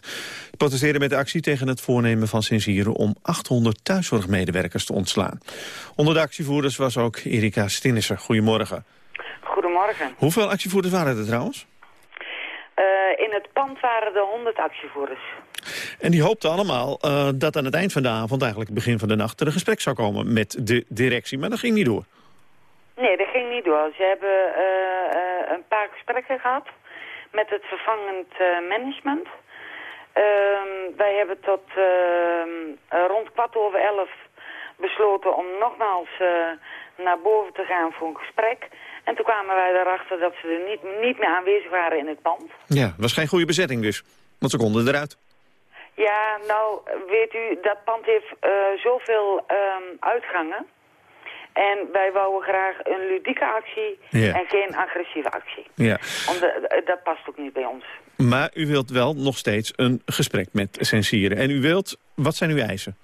Ze protesteren met de actie tegen het voornemen van Sensieren... om 800 thuiszorgmedewerkers te ontslaan. Onder de actievoerders was ook Erika Stinnissen. Goedemorgen. Goedemorgen. Hoeveel actievoerders waren er trouwens? Uh, in het pand waren er 100 actievoerders. En die hoopten allemaal uh, dat aan het eind van de avond, eigenlijk het begin van de nacht... er een gesprek zou komen met de directie, maar dat ging niet door. Nee, dat ging niet door. Ze hebben uh, een paar gesprekken gehad met het vervangend management. Ehm, wij hebben tot ehm, rond kwart over elf besloten om nogmaals naar boven te gaan voor een gesprek. En toen kwamen wij erachter dat ze er niet, niet meer aanwezig waren in het pand. Ja, was geen goede bezetting dus. Want ze konden eruit. Ja, nou, weet u, dat pand heeft uh, zoveel um, uitgangen. En wij wouden graag een ludieke actie ja. en geen agressieve actie. Ja. Omdat, dat past ook niet bij ons. Maar u wilt wel nog steeds een gesprek met Sensieren. En u wilt, wat zijn uw eisen?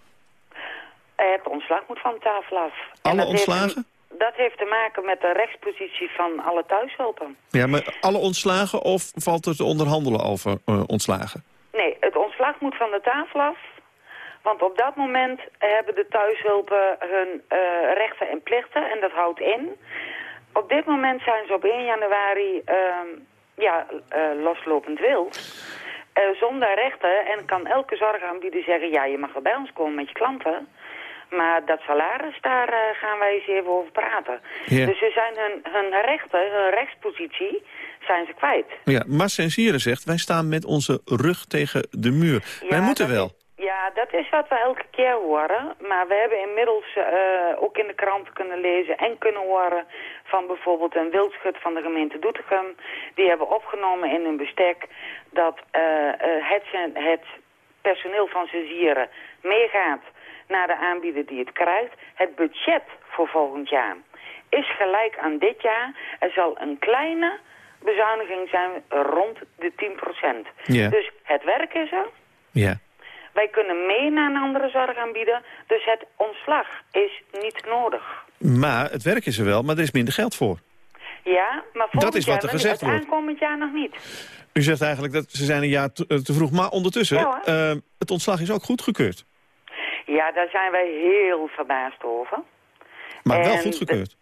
Het ontslag moet van tafel af. Alle ontslagen? dat heeft te maken met de rechtspositie van alle thuishulpen. Ja, maar alle ontslagen of valt het te onderhandelen over uh, ontslagen? Nee, het ontslag moet van de tafel af. Want op dat moment hebben de thuishulpen hun uh, rechten en plichten en dat houdt in. Op dit moment zijn ze op 1 januari uh, ja, uh, loslopend wild. zonder rechten en kan elke zorgaanbieder zeggen... ja, je mag wel bij ons komen met je klanten... Maar dat salaris, daar uh, gaan wij eens even over praten. Ja. Dus ze zijn hun, hun rechten, hun rechtspositie, zijn ze kwijt. Ja, maar zegt, wij staan met onze rug tegen de muur. Ja, wij moeten wel. Ja, dat is wat we elke keer horen. Maar we hebben inmiddels uh, ook in de krant kunnen lezen en kunnen horen... van bijvoorbeeld een wildschut van de gemeente Doetinchem. Die hebben opgenomen in hun bestek dat uh, het, het personeel van Sensieren meegaat naar de aanbieder die het krijgt. Het budget voor volgend jaar is gelijk aan dit jaar. Er zal een kleine bezuiniging zijn rond de 10%. Ja. Dus het werk is er. Ja. Wij kunnen mee naar een andere zorg aanbieden. Dus het ontslag is niet nodig. Maar het werk is er wel, maar er is minder geld voor. Ja, maar volgend is wat er wel gezegd het wordt. aankomend jaar nog niet. U zegt eigenlijk dat ze zijn een jaar te, eh, te vroeg. Maar ondertussen, Ja, eh, het ontslag is ook goedgekeurd. Ja, daar zijn wij heel verbaasd over. Maar wel En goedgekeurd.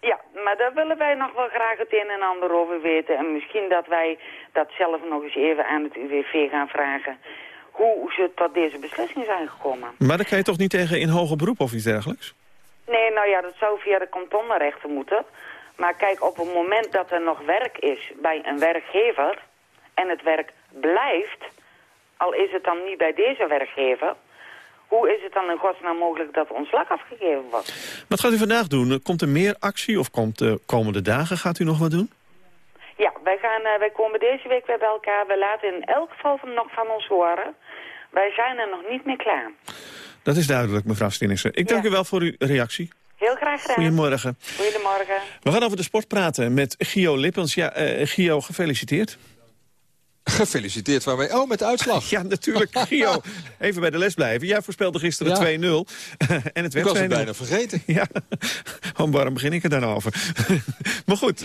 Ja, maar daar willen wij nog wel graag het een en ander over weten. En misschien dat wij dat zelf nog eens even aan het UWV gaan vragen... hoe ze tot deze beslissing zijn gekomen. Maar dan kan je toch niet tegen in hoger beroep of iets dergelijks? Nee, nou ja, dat zou via de kantonrechten moeten. Maar kijk, op het moment dat er nog werk is bij een werkgever... en het werk blijft, al is het dan niet bij deze werkgever... hoe is het dan in godsnaam mogelijk dat ontslag afgegeven wordt? Wat gaat u vandaag doen? Komt er meer actie of komt de komende dagen gaat u nog wat doen? Ja, wij, gaan, eh, wij komen deze week weer bij elkaar. We laten in elk geval van, nog van ons horen. Wij zijn er nog niet mee klaar. Dat is duidelijk, mevrouw Stinnissen. Ik dank u wel voor uw reactie. Heel graag gedaan. Goedemorgen. Goedemorgen. We gaan over de sport praten met Gio Lippens. Ja, eh, Gio, gefeliciteerd. Gefeliciteerd waarmee? Oh, met de uitslag. [LAUGHS] Ja, natuurlijk. Gio, even bij de les blijven. Jij voorspelde gisteren Ja. 2-0. [LAUGHS] en het werd 2-0. Ik was het bijna vergeten. [LAUGHS] Ja, oh, waarom begin ik er dan over? maar goed,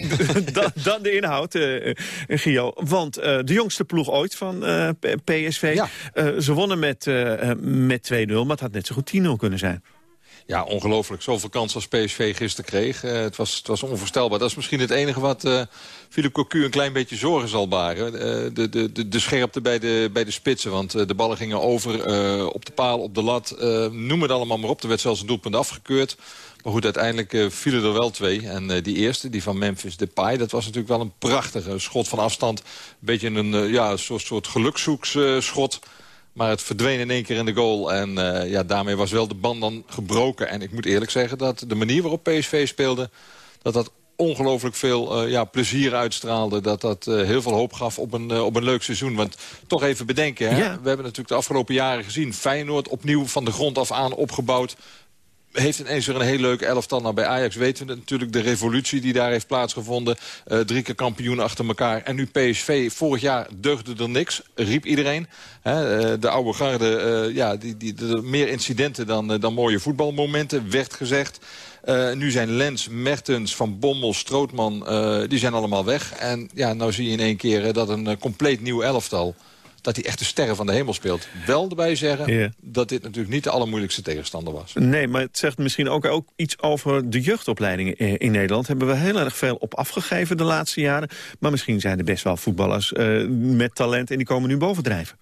dan, dan de inhoud, eh, Gio. Want eh, de jongste ploeg ooit van PSV. ze wonnen met, met 2-0, maar het had net zo goed 10-0 kunnen zijn. Ja, ongelooflijk. Zoveel kans als PSV gisteren kreeg. Eh, het, was, het was onvoorstelbaar. Dat is misschien het enige wat eh Philippe Cocu een klein beetje zorgen zal baren. Eh, de, de, de, scherpte bij de, bij de spitsen. Want de ballen gingen over op de paal, op de lat. noem het allemaal maar op. Er werd zelfs een doelpunt afgekeurd. Maar goed, uiteindelijk vielen er wel twee. En die eerste, die van Memphis Depay... dat was natuurlijk wel een prachtige schot van afstand. Een beetje een ja, soort, soort. Maar het verdween in één keer in de goal. En eh, ja, daarmee was wel de band dan gebroken. En ik moet eerlijk zeggen dat de manier waarop PSV speelde... dat dat ongelooflijk veel eh, ja, plezier uitstraalde. Dat dat eh, heel veel hoop gaf op een, op een leuk seizoen. Want toch even bedenken, hè? Ja. we hebben natuurlijk de afgelopen jaren gezien... Feyenoord opnieuw van de grond af aan opgebouwd heeft ineens weer een heel leuk elftal. Nou, bij Ajax weten we natuurlijk de revolutie die daar heeft plaatsgevonden. Eh, drie keer kampioen achter elkaar. En nu PSV, vorig jaar deugde er niks, riep iedereen. Eh, de oude garde, eh, ja, die, die, meer incidenten dan, dan mooie voetbalmomenten, werd gezegd. Nu zijn Lens, Mertens, Van Bommel, Strootman, die zijn allemaal weg. En ja, nou zie je in één keer dat een compleet nieuw elftal dat hij echt de sterren van de hemel speelt. Wel erbij zeggen dat dit natuurlijk niet de allermoeilijkste tegenstander was. Nee, maar het zegt misschien ook, ook iets over de jeugdopleidingen in in Nederland. Hebben we heel erg veel op afgegeven de laatste jaren. Maar misschien zijn er best wel voetballers eh, met talent en die komen nu bovendrijven.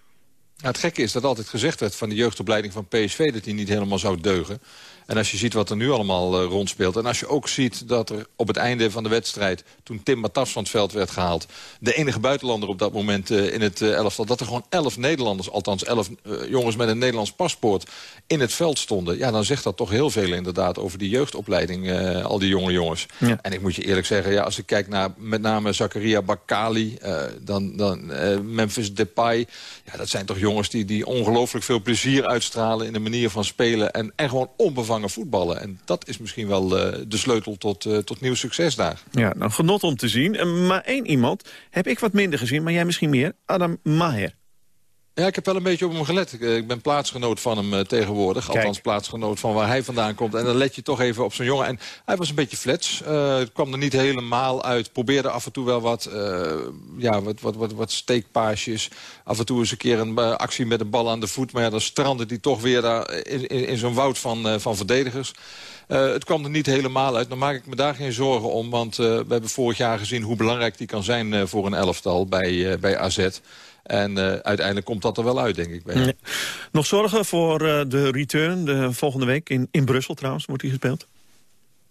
Nou, het gekke is dat altijd gezegd werd van de jeugdopleiding van PSV... dat die niet helemaal zou deugen. En als je ziet wat er nu allemaal eh, rondspeelt... en als je ook ziet dat er op het einde van de wedstrijd... toen Tim Matas van het veld werd gehaald... de enige buitenlander op dat moment eh, in het eh, elftal... dat er gewoon elf Nederlanders, althans elf jongens met een Nederlands paspoort... in het veld stonden. Ja, dan zegt dat toch heel veel inderdaad over die jeugdopleiding... al die jonge jongens. Ja. En ik moet je eerlijk zeggen, ja, als ik kijk naar met name Zakaria Bakali... dan, dan Memphis Depay... Ja, dat zijn toch jongens die, die ongelooflijk veel plezier uitstralen... in de manier van spelen en, en gewoon onbevangen voetballen. En dat is misschien wel eh, de sleutel tot, eh, tot nieuw succes daar. Ja, nou, genot om te zien. Eh, Maar één iemand heb ik wat minder gezien, maar jij misschien meer. Adam Maher. Ja, ik heb wel een beetje op hem gelet. Ik, eh, ben plaatsgenoot van hem eh, tegenwoordig. Kijk. Althans, plaatsgenoot van waar hij vandaan komt. En dan let je toch even op zo'n jongen. En hij was een beetje flats. Eh, het kwam er niet helemaal uit. Probeerde af en toe wel wat, ja, wat, wat, wat, wat steekpaasjes. Af en toe eens een keer een actie met een bal aan de voet. Maar ja, dan strandde hij toch weer daar in, in, in zo'n woud van, van verdedigers. Het kwam er niet helemaal uit. Dan maak ik me daar geen zorgen om. Want we hebben vorig jaar gezien hoe belangrijk die kan zijn voor een elftal bij, bij AZ. En eh, uiteindelijk komt dat er wel uit, denk ik. Bij. Nog zorgen voor eh, de return de volgende week in, in Brussel trouwens, wordt die gespeeld?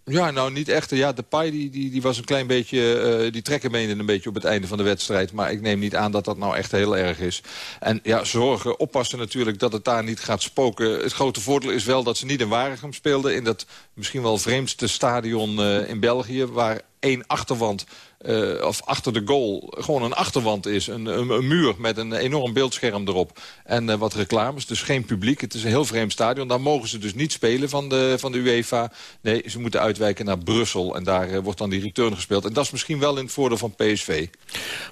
Ja, nou niet echt. Ja, de Pai die, die, die was een klein beetje, eh, die trekken meende een beetje op het einde van de wedstrijd. Maar ik neem niet aan dat dat nou echt heel erg is. En ja, zorgen, oppassen natuurlijk dat het daar niet gaat spoken. Het grote voordeel is wel dat ze niet in Waregem speelden. In dat misschien wel vreemdste stadion in België. Waar één achterwand uh, of achter de goal gewoon een achterwand is. Een, een, een muur met een enorm beeldscherm erop. En uh, wat reclames, dus geen publiek. Het is een heel vreemd stadion. Daar mogen ze dus niet spelen van de, van de UEFA. Nee, ze moeten uitwijken naar Brussel. En daar uh, wordt dan die return gespeeld. En dat is misschien wel in het voordeel van PSV.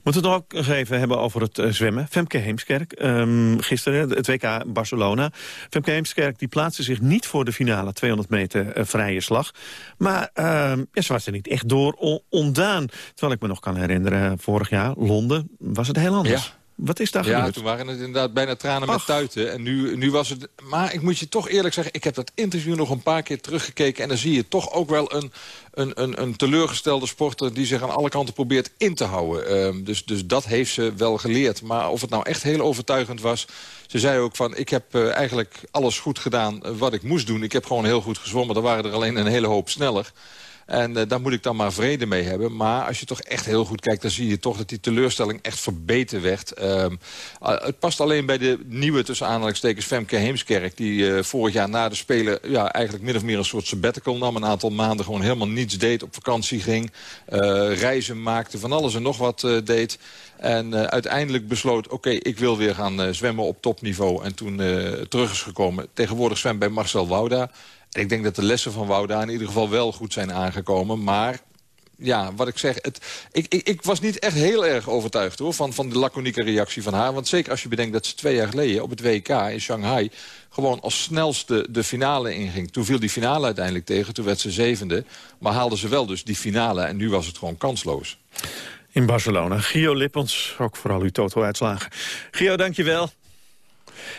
Moeten we het ook even hebben over het zwemmen. Femke Heemskerk, um, gisteren het WK Barcelona. Femke Heemskerk die plaatste zich niet voor de finale 200 meter vrije slag. Maar ehm, ja, ze was niet echt door ontdaan. Terwijl ik me nog kan herinneren, vorig jaar, Londen, was het heel anders. Ja. Wat is daar ja, gebeurd? toen waren het inderdaad bijna tranen met tuiten. En nu, nu was het... Maar ik moet je toch eerlijk zeggen... ik heb dat interview nog een paar keer teruggekeken... en dan zie je toch ook wel een, een, een, een teleurgestelde sporter... die zich aan alle kanten probeert in te houden. Um, dus, dus dat heeft ze wel geleerd. Maar of het nou echt heel overtuigend was... Ze zei ook van, ik heb uh, eigenlijk alles goed gedaan wat ik moest doen. Ik heb gewoon heel goed gezwommen. Er waren er alleen een hele hoop sneller. En uh, daar moet ik dan maar vrede mee hebben. Maar als je toch echt heel goed kijkt... dan zie je toch dat die teleurstelling echt verbeterd werd. Uh, het past alleen bij de nieuwe, tussen aanhalingstekens, Femke Heemskerk... die uh, vorig jaar na de Spelen ja, eigenlijk min of meer een soort sabbatical nam. Een aantal maanden gewoon helemaal niets deed, op vakantie ging. reizen maakte, van alles en nog wat deed. En uiteindelijk besloot, oké, ik wil weer gaan zwemmen op topniveau. En toen terug is gekomen. Tegenwoordig zwem bij Marcel Wouda. Ik denk dat de lessen van Wouda in ieder geval wel goed zijn aangekomen. Maar ja, wat ik zeg, het, ik, ik, ik, was niet echt heel erg overtuigd hoor, van, van de laconieke reactie van haar. Want zeker als je bedenkt dat ze twee jaar geleden op het WK in Shanghai... gewoon als snelste de finale inging. Toen viel die finale uiteindelijk tegen, toen werd ze zevende. Maar haalde ze wel dus die finale en nu was het gewoon kansloos. In Barcelona. Gio Lippens, ook vooral uw toto-uitslagen. Gio, dankjewel.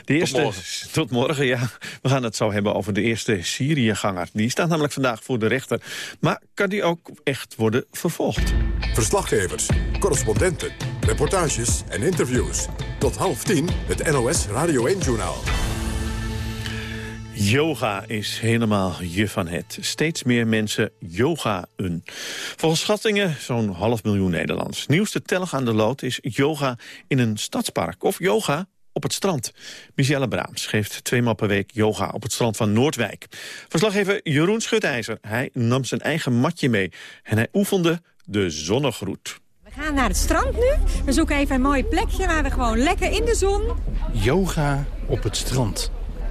De eerste, tot morgen. Tot morgen, ja. We gaan het zo hebben over de eerste Syriëganger. Die staat namelijk vandaag voor de rechter. Maar kan die ook echt worden vervolgd? Verslaggevers, correspondenten, reportages en interviews. Tot half tien het NOS Radio 1-journaal. Yoga is helemaal je van het. Steeds meer mensen yoga-un. Volgens schattingen zo'n half miljoen Nederlands. Nieuwste tellig aan de lood is yoga in een stadspark. Of yoga op het strand. Michelle Braams geeft tweemaal per week yoga op het strand van Noordwijk. Verslaggever Jeroen Schutijzer, hij nam zijn eigen matje mee... en hij oefende de zonnegroet. We gaan naar het strand nu. We zoeken even een mooi plekje waar we gewoon lekker in de zon... Yoga op het strand.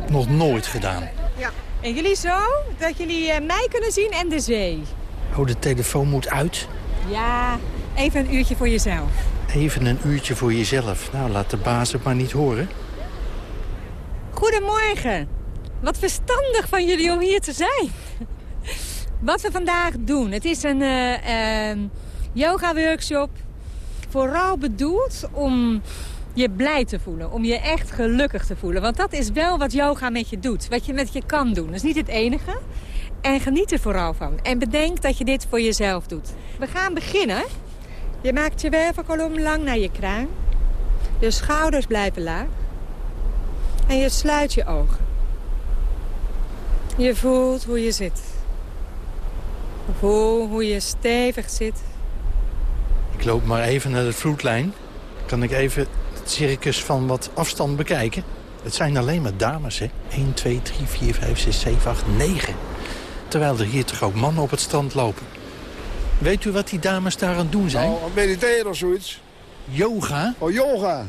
Nog nooit gedaan. Ja. En jullie zo, dat jullie uh, mij kunnen zien en de zee. Oh, de telefoon moet uit? Ja, even een uurtje voor jezelf. Even een uurtje voor jezelf. Nou, laat de baas het maar niet horen. Goedemorgen. Wat verstandig van jullie om hier te zijn. Wat we vandaag doen. Het is een uh, uh, yoga-workshop. Vooral bedoeld om je blij te voelen. Om je echt gelukkig te voelen. Want dat is wel wat yoga met je doet. Wat je met je kan doen. Dat is niet het enige. En geniet er vooral van. En bedenk dat je dit voor jezelf doet. We gaan beginnen. Je maakt je wervelkolom lang naar je kruin. Je schouders blijven laag. En je sluit je ogen. Je voelt hoe je zit. Voel hoe je stevig zit. Ik loop maar even naar de vloedlijn. Kan ik even het circus van wat afstand bekijken? Het zijn alleen maar dames, hè? 1, 2, 3, 4, 5, 6, 7, 8, 9. Terwijl er hier toch ook mannen op het strand lopen. Weet u wat die dames daar aan het doen zijn? Nou, mediteren of zoiets. Yoga? Oh, yoga.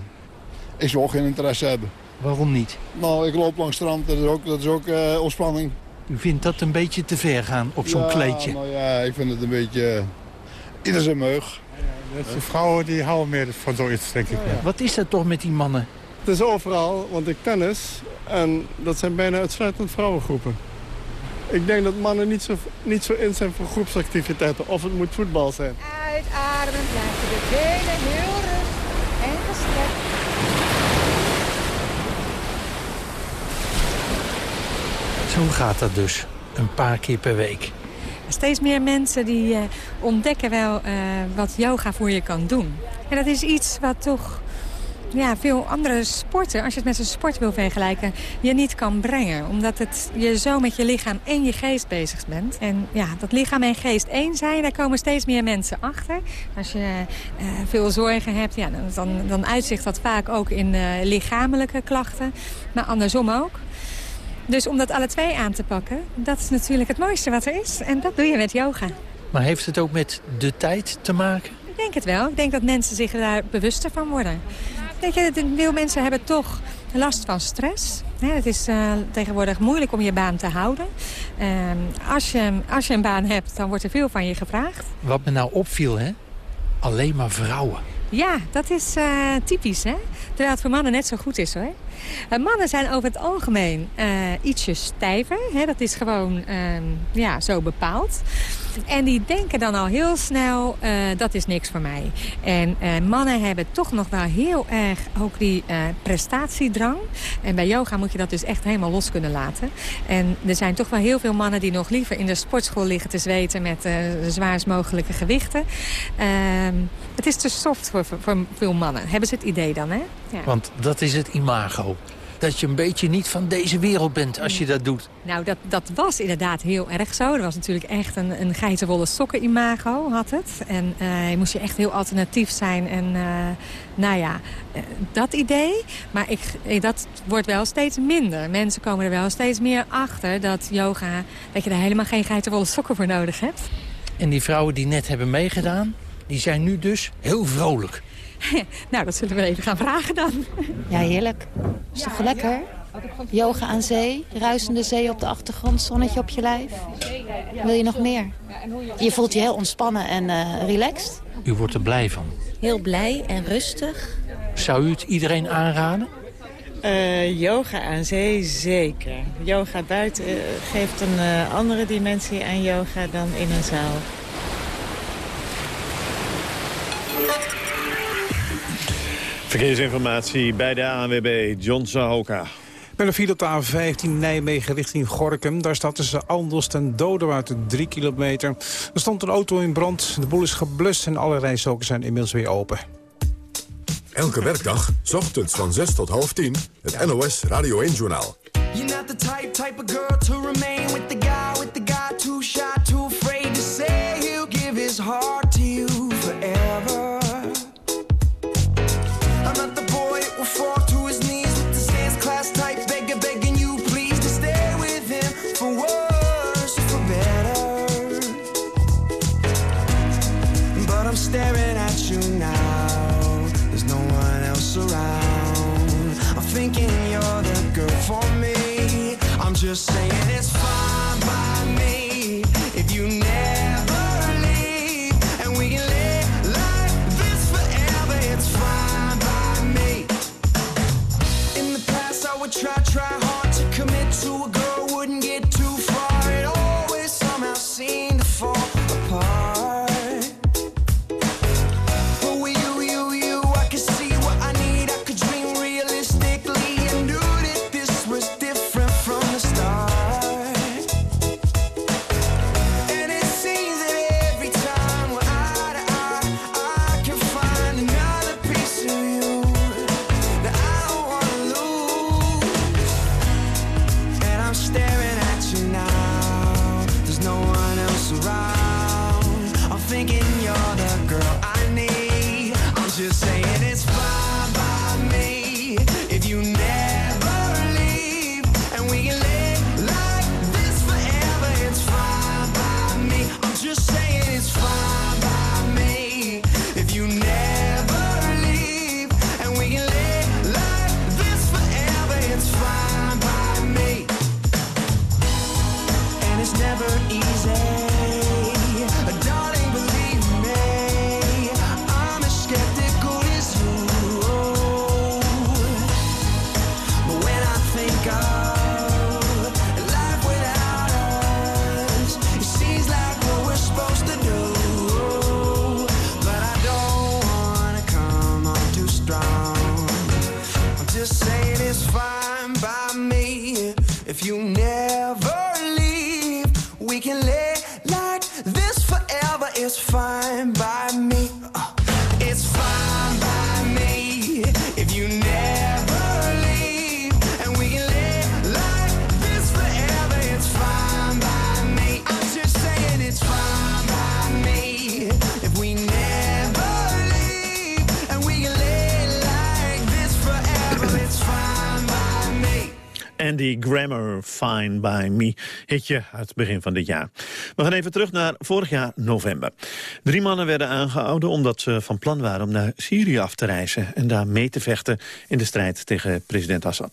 Ik zou ook geen interesse hebben. Waarom niet? Nou, ik loop langs het strand, dat is ook, dat is ook uh, ontspanning. U vindt dat een beetje te ver gaan op zo'n ja, kleedje? nou ja, ik vind het een beetje... Uh, ieder zijn meug. Ja, de vrouwen die houden meer van zoiets, denk ik. Ja. Wat is dat toch met die mannen? Het is overal, want ik tennis. En dat zijn bijna uitsluitend vrouwengroepen. Ik denk dat mannen niet zo, niet zo in zijn voor groepsactiviteiten. Of het moet voetbal zijn. Uitademen, blijf je de benen heel rustig en gestrekt. Zo gaat dat dus. Een paar keer per week. Steeds meer mensen die uh, ontdekken wel uh, wat yoga voor je kan doen. En dat is iets wat toch ja, veel andere sporten, als je het met een sport wil vergelijken, je niet kan brengen. Omdat het, je zo met je lichaam en je geest bezig bent. En ja, dat lichaam en geest één zijn, daar komen steeds meer mensen achter. Als je uh, veel zorgen hebt, ja, dan, dan uitzicht dat vaak ook in uh, lichamelijke klachten. Maar andersom ook. Dus om dat alle twee aan te pakken, dat is natuurlijk het mooiste wat er is. En dat doe je met yoga. Maar heeft het ook met de tijd te maken? Ik denk het wel. Ik denk dat mensen zich daar bewuster van worden. Weet je, veel mensen hebben toch last van stress. het is uh, tegenwoordig moeilijk om je baan te houden. Uh, als, je, als je een baan hebt, dan wordt er veel van je gevraagd. Wat me nou opviel, hè? alleen maar vrouwen. Ja, dat is uh, typisch, hè? Terwijl het voor mannen net zo goed is, hoor. Uh, mannen zijn over het algemeen uh, ietsje stijver. Hè? Dat is gewoon ehm, ja, zo bepaald. En die denken dan al heel snel, uh, dat is niks voor mij. En mannen hebben toch nog wel heel erg ook die prestatiedrang. En bij yoga moet je dat dus echt helemaal los kunnen laten. En er zijn toch wel heel veel mannen die nog liever in de sportschool liggen te zweten... met de zwaarst mogelijke gewichten. Ehm, het is te soft voor, veel mannen, hebben ze het idee dan, hè? Want dat is het imago dat je een beetje niet van deze wereld bent als je dat doet. Nou, dat, dat was inderdaad heel erg zo. Er was natuurlijk echt een, een geitenwolle sokken imago, had het. En uh, je moest je echt heel alternatief zijn. En uh, nou ja, uh, dat idee. Maar ik, dat wordt wel steeds minder. Mensen komen er wel steeds meer achter dat yoga... dat je daar helemaal geen geitenwolle sokken voor nodig hebt. En die vrouwen die net hebben meegedaan, die zijn nu dus heel vrolijk. [LAUGHS] nou, dat zullen we even gaan vragen dan. Ja, heerlijk. Is toch lekker? Yoga aan zee, ruisende zee op de achtergrond, zonnetje op je lijf. Wil je nog meer? Je voelt je heel ontspannen en uh, relaxed. U wordt er blij van? Heel blij en rustig. Zou u het iedereen aanraden? Uh, yoga aan zee, zeker. Yoga buiten uh, geeft een uh, andere dimensie aan yoga dan in een zaal. Verkeersinformatie bij de ANWB, John Zahoka. Met een file op de A15 Nijmegen richting Gorkum. Daar staat tussen Andelst en Dodewaard 3 kilometer. Er stond een auto in brand. De boel is geblust en alle rijstroken zijn inmiddels weer open. Elke werkdag, s ochtends van 6 tot half 10, het NOS Radio 1-journaal. You're not the type, type of girl to remain with the guy, with the Fine By Me. Hitje uit het begin van dit jaar. We gaan even terug naar vorig jaar november. Drie mannen werden aangehouden omdat ze van plan waren om naar Syrië af te reizen... en daar mee te vechten in de strijd tegen president Assad.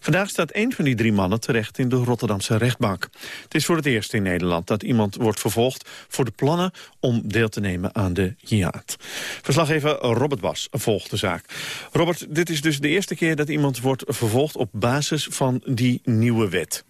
Vandaag staat één van die drie mannen terecht in de Rotterdamse rechtbank. Het is voor het eerst in Nederland dat iemand wordt vervolgd... voor de plannen om deel te nemen aan de jihad. Verslaggever Robert Bas volgt de zaak. Robert, dit is dus de eerste keer dat iemand wordt vervolgd... op basis van die nieuwe wet.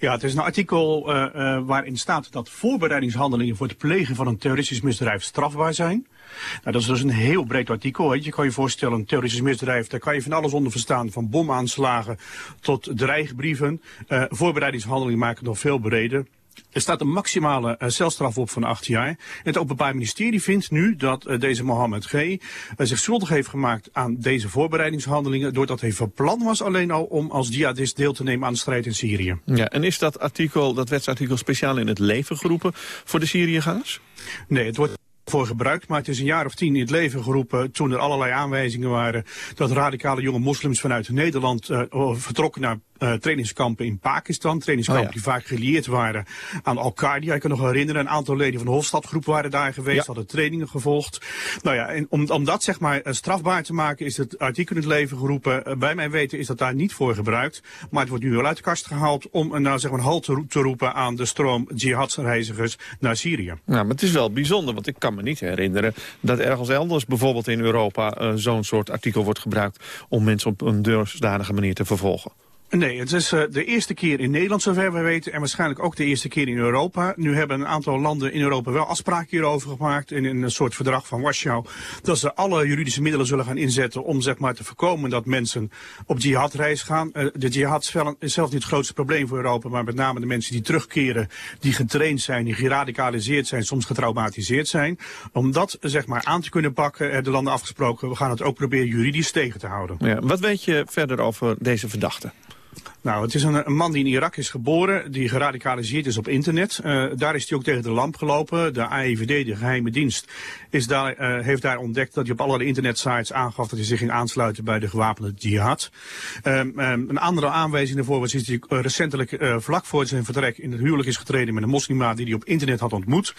Ja, het is een artikel uh, uh, waarin staat dat voorbereidingshandelingen voor het plegen van een terroristisch misdrijf strafbaar zijn. Nou, dat is dus een heel breed artikel. Je. kan je voorstellen, een terroristisch misdrijf, daar kan je van alles onder verstaan. Van bomaanslagen tot dreigbrieven. Uh, voorbereidingshandelingen maken nog veel breder. Er staat een maximale uh, celstraf op van acht jaar. Het Openbaar Ministerie vindt nu dat uh, deze Mohammed G. Uh, zich schuldig heeft gemaakt aan deze voorbereidingshandelingen... doordat hij van plan was alleen al om als jihadist deel te nemen aan de strijd in Syrië. Ja, en is dat artikel, dat wetsartikel speciaal in het leven geroepen voor de Syriëgaars? Nee, het wordt voor gebruikt. Maar het is een jaar of tien in het leven geroepen toen er allerlei aanwijzingen waren dat radicale jonge moslims vanuit Nederland uh, vertrokken naar uh, trainingskampen in Pakistan. Trainingskampen oh ja. die vaak gelieerd waren aan Al-Qaeda. Ik kan nog herinneren, een aantal leden van de Hofstadgroep waren daar geweest, ja. hadden trainingen gevolgd. Nou ja, en om, om dat zeg maar strafbaar te maken is het artikel in het leven geroepen. Uh, bij mijn weten is dat daar niet voor gebruikt. Maar het wordt nu wel uit de kast gehaald om een nou, zeg maar, halt te, te roepen aan de stroom jihadsreizigers naar Syrië. Ja, maar het is wel bijzonder, want ik kan me niet herinneren dat ergens elders, bijvoorbeeld in Europa, uh, zo'n soort artikel wordt gebruikt om mensen op een dusdanige manier te vervolgen. Nee, het is uh, de eerste keer in Nederland, zover we weten, en waarschijnlijk ook de eerste keer in Europa. Nu hebben een aantal landen in Europa wel afspraken hierover gemaakt, in een soort verdrag van Warschau, dat ze alle juridische middelen zullen gaan inzetten om zeg maar te voorkomen dat mensen op jihadreis gaan. Uh, de jihad is zelf niet het grootste probleem voor Europa, maar met name de mensen die terugkeren, die getraind zijn, die geradicaliseerd zijn, soms getraumatiseerd zijn. Om dat zeg maar aan te kunnen pakken, hebben de landen afgesproken, we gaan het ook proberen juridisch tegen te houden. Ja, wat weet je verder over deze verdachte? Nou, het is een, man die in Irak is geboren, die geradicaliseerd is op internet. Uh, daar is hij ook tegen de lamp gelopen. De AIVD, de geheime dienst, is daar, uh, heeft daar ontdekt dat hij op allerlei internetsites aangaf dat hij zich ging aansluiten bij de gewapende jihad. Um, um, een andere aanwijzing daarvoor was dat hij uh, recentelijk vlak voor zijn vertrek in het huwelijk is getreden met een moslima die hij op internet had ontmoet.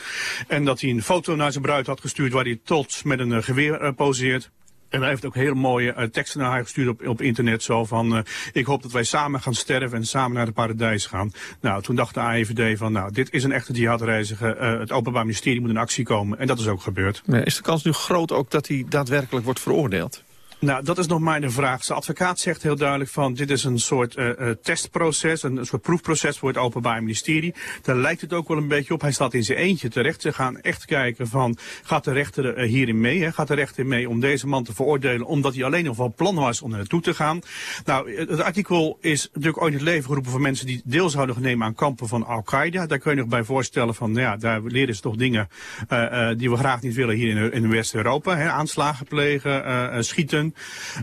En dat hij een foto naar zijn bruid had gestuurd waar hij tot met een geweer poseert. En hij heeft ook heel mooie uh, teksten naar haar gestuurd op, op internet. Zo van, uh, ik hoop dat wij samen gaan sterven en samen naar de paradijs gaan. Nou, toen dacht de AIVD van, nou, dit is een echte jihadreiziger. Uh, het Openbaar Ministerie moet in actie komen. En dat is ook gebeurd. Ja, is de kans nu groot ook dat hij daadwerkelijk wordt veroordeeld? Nou, dat is nog maar een vraag. De advocaat zegt heel duidelijk van dit is een soort uh, uh, testproces, een, soort proefproces voor het Openbaar Ministerie. Daar lijkt het ook wel een beetje op. Hij staat in zijn eentje terecht. Ze gaan echt kijken van gaat de rechter uh, hierin mee? Hè? Gaat de rechter mee om deze man te veroordelen omdat hij alleen nog wel plan was om naartoe te gaan? Nou, het artikel is natuurlijk ooit in het leven geroepen voor mensen die deel zouden nemen aan kampen van Al-Qaeda. Daar kun je nog bij voorstellen van, nou ja, daar leren ze toch dingen die we graag niet willen hier in, in West-Europa. Aanslagen plegen, schieten.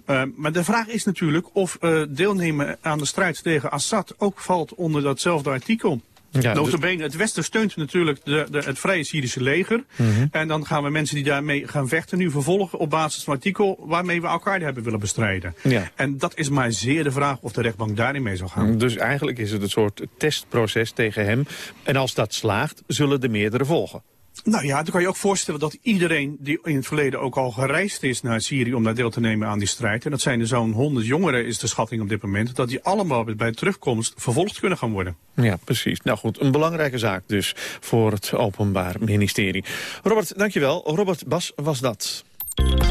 Uh, maar de vraag is natuurlijk of uh, deelnemen aan de strijd tegen Assad ook valt onder datzelfde artikel. Ja, Notabene, dus... het Westen steunt natuurlijk de, de, het Vrije Syrische leger. -hmm. En dan gaan we mensen die daarmee gaan vechten nu vervolgen op basis van het artikel waarmee we elkaar hebben willen bestrijden. Ja. En dat is maar zeer de vraag of de rechtbank daarin mee zal gaan. Dus eigenlijk is het een soort testproces tegen hem. En als dat slaagt, zullen de meerdere volgen. Nou ja, dan kan je ook voorstellen dat iedereen die in het verleden ook al gereisd is naar Syrië om daar deel te nemen aan die strijd. En dat zijn er zo'n honderd jongeren is de schatting op dit moment. Dat die allemaal bij terugkomst vervolgd kunnen gaan worden. Ja, precies. Nou goed, een belangrijke zaak dus voor het Openbaar Ministerie. Robert, dankjewel. Robert Bas was dat.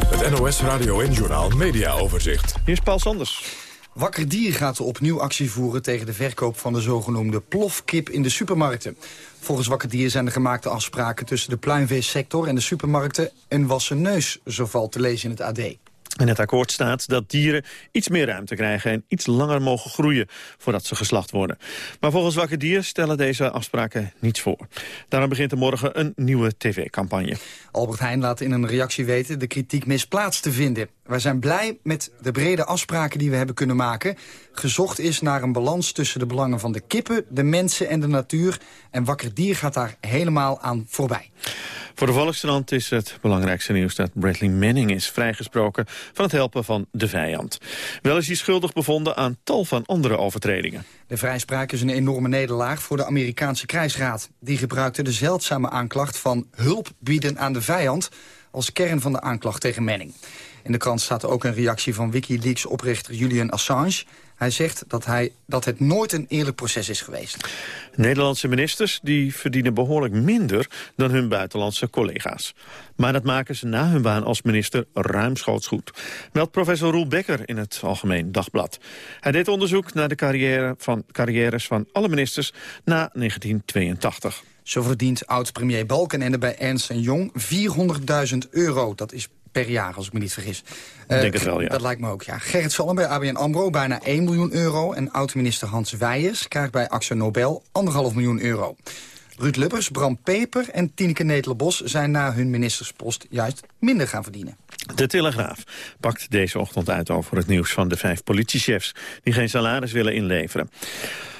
Het NOS Radio en Journaal Media Overzicht. Hier is Paul Sanders. Wakker Dier gaat opnieuw actie voeren tegen de verkoop van de zogenoemde plofkip in de supermarkten. Volgens Wakker Dier zijn de gemaakte afspraken tussen de pluimveesector en de supermarkten een wassen neus, zo valt te lezen in het AD. In het akkoord staat dat dieren iets meer ruimte krijgen... en iets langer mogen groeien voordat ze geslacht worden. Maar volgens Wakker Dier stellen deze afspraken niets voor. Daarom begint er morgen een nieuwe tv-campagne. Albert Heijn laat in een reactie weten de kritiek misplaatst te vinden. Wij zijn blij met de brede afspraken die we hebben kunnen maken. Gezocht is naar een balans tussen de belangen van de kippen, de mensen en de natuur. En Wakker Dier gaat daar helemaal aan voorbij. Voor de Volkskrant is het belangrijkste nieuws dat Bradley Manning is vrijgesproken van het helpen van de vijand. Wel is hij schuldig bevonden aan tal van andere overtredingen. De vrijspraak is een enorme nederlaag voor de Amerikaanse krijgsraad. Die gebruikte de zeldzame aanklacht van hulp bieden aan de vijand... als kern van de aanklacht tegen Manning. In de krant staat ook een reactie van Wikileaks-oprichter Julian Assange. Hij zegt dat, hij, dat het nooit een eerlijk proces is geweest. Nederlandse ministers die verdienen behoorlijk minder dan hun buitenlandse collega's. Maar dat maken ze na hun baan als minister ruimschoots goed. Meldt professor Roel Becker in het Algemeen Dagblad. Hij deed onderzoek naar de carrière van, carrières van alle ministers na 1982. Zo verdient oud-premier Balkenende bij Ernst Jong 400.000 euro. Dat is per jaar, als ik me niet vergis. Ik denk het wel, ja. Dat lijkt me ook, ja. Gerrit Salm bij ABN AMRO bijna 1 miljoen euro. En oud-minister Hans Weijers krijgt bij Axel Nobel 1,5 miljoen euro. Ruud Lubbers, Bram Peper en Tineke Netelenbos zijn na hun ministerspost juist minder gaan verdienen. De Telegraaf pakt deze ochtend uit over het nieuws van de vijf politiechefs... die geen salaris willen inleveren.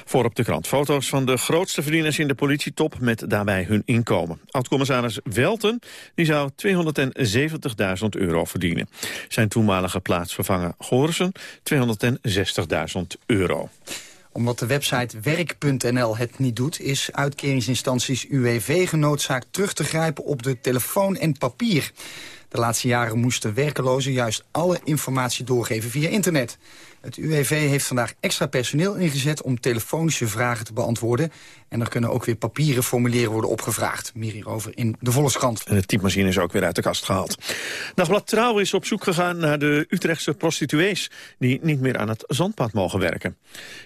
Voor op de krant foto's van de grootste verdieners in de politietop met daarbij hun inkomen. Oud-commissaris Welten die zou 270.000 euro verdienen. Zijn toenmalige plaatsvervanger Gorissen 260.000 euro omdat de website werk.nl het niet doet... is uitkeringsinstanties UWV genoodzaakt terug te grijpen op de telefoon en papier. De laatste jaren moesten werkelozen juist alle informatie doorgeven via internet. Het UWV heeft vandaag extra personeel ingezet om telefonische vragen te beantwoorden. En er kunnen ook weer papieren formulieren worden opgevraagd. Meer hierover in de Volkskrant. En de typemachine is ook weer uit de kast gehaald. Dagblad Trouw is op zoek gegaan naar de Utrechtse prostituees... die niet meer aan het zandpad mogen werken.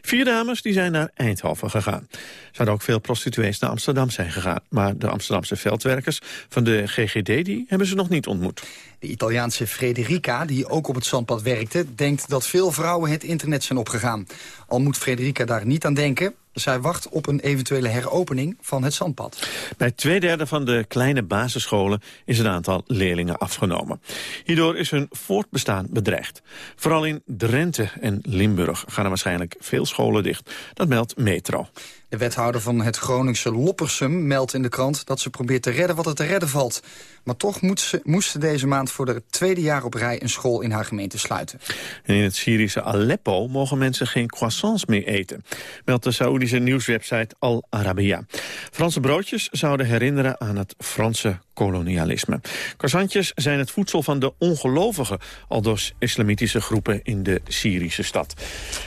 Vier dames die zijn naar Eindhoven gegaan. Zouden ook veel prostituees naar Amsterdam zijn gegaan. Maar de Amsterdamse veldwerkers van de GGD die hebben ze nog niet ontmoet. De Italiaanse Frederica, die ook op het zandpad werkte... denkt dat veel vrouwen het internet zijn opgegaan. Al moet Frederica daar niet aan denken... Zij wacht op een eventuele heropening van het zandpad. Bij twee derde van de kleine basisscholen is het aantal leerlingen afgenomen. Hierdoor is hun voortbestaan bedreigd. Vooral in Drenthe en Limburg gaan er waarschijnlijk veel scholen dicht. Dat meldt Metro. De wethouder van het Groningse Loppersum meldt in de krant... dat ze probeert te redden wat er te redden valt. Maar toch moest ze, moest ze deze maand voor het tweede jaar op rij... een school in haar gemeente sluiten. En in het Syrische Aleppo mogen mensen geen croissants meer eten. Meldt de Saoedische nieuwswebsite Al Arabiya. Franse broodjes zouden herinneren aan het Franse kolonialisme. Croissantjes zijn het voedsel van de ongelovigen... aldus islamitische groepen in de Syrische stad.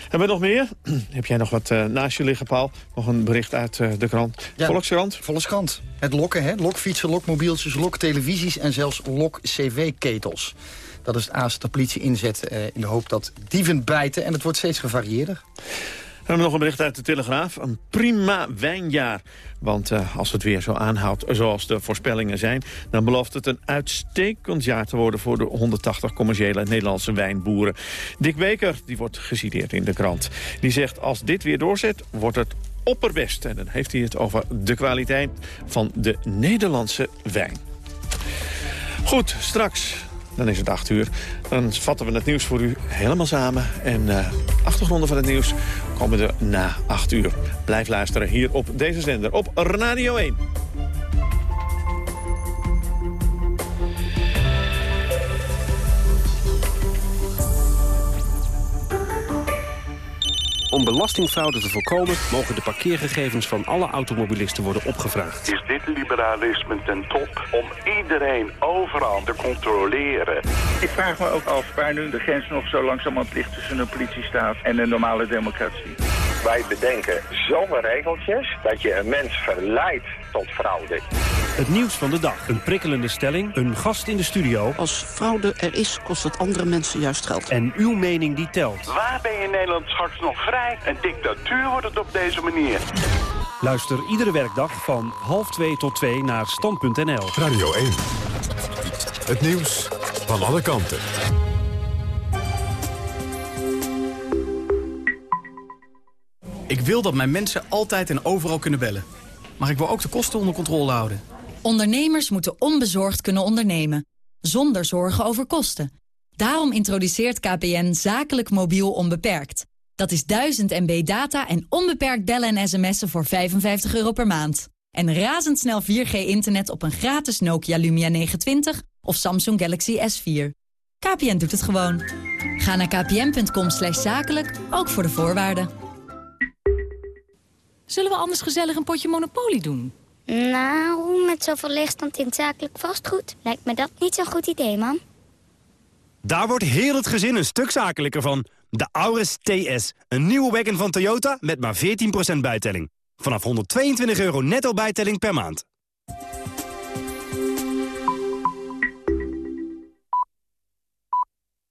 Hebben we nog meer? [CLEARS THROAT] Heb jij nog wat uh, naast je liggen, Paul? Nog een bericht uit uh, de krant? Ja, Volkskrant? Volkskrant. Het lokken, hè? Lokfietsen, lokmobieltjes, loktelevisie en zelfs lok-cv-ketels. Dat is het aas dat de politie inzet uh, in de hoop dat dieven bijten. En het wordt steeds gevarieerder. We hebben nog een bericht uit de Telegraaf. Een prima wijnjaar. Want uh, als het weer zo aanhoudt zoals de voorspellingen zijn... dan belooft het een uitstekend jaar te worden... voor de 180 commerciële Nederlandse wijnboeren. Dick Beker die wordt geciteerd in de krant. Die zegt als dit weer doorzet, wordt het opperbest. En dan heeft hij het over de kwaliteit van de Nederlandse wijn. Goed, straks dan is het 8 uur. Dan vatten we het nieuws voor u helemaal samen. En uh, achtergronden van het nieuws komen er na 8 uur. Blijf luisteren hier op deze zender op Radio 1. Om belastingfraude te voorkomen mogen de parkeergegevens van alle automobilisten worden opgevraagd. Is dit liberalisme ten top om iedereen overal te controleren? Ik vraag me ook af waar nu de grens nog zo langzamerhand ligt tussen een politiestaat en een normale democratie. Wij bedenken zomaar regeltjes dat je een mens verleidt tot fraude. Het nieuws van de dag. Een prikkelende stelling. Een gast in de studio. Als fraude er is, kost het andere mensen juist geld. En uw mening die telt. Waar ben je in Nederland straks nog vrij? Een dictatuur wordt het op deze manier. Luister iedere werkdag van half twee tot twee naar stand.nl. Radio 1. Het nieuws van alle kanten. Ik wil dat mijn mensen altijd en overal kunnen bellen. Maar ik wil ook de kosten onder controle houden. Ondernemers moeten onbezorgd kunnen ondernemen. Zonder zorgen over kosten. Daarom introduceert KPN zakelijk mobiel onbeperkt. Dat is 1000 MB data en onbeperkt bellen en sms'en voor 55 euro per maand. en razendsnel 4G-internet op een gratis Nokia Lumia 920 of Samsung Galaxy S4. KPN doet het gewoon. Ga naar kpn.com zakelijk, ook voor de voorwaarden. Zullen we anders gezellig een potje Monopoly doen? Nou, met zoveel leegstand in zakelijk vastgoed... lijkt me dat niet zo'n goed idee, man. Daar wordt heel het gezin een stuk zakelijker van. De Auris TS, een nieuwe wagon van Toyota met maar 14% bijtelling. Vanaf 122 euro netto bijtelling per maand.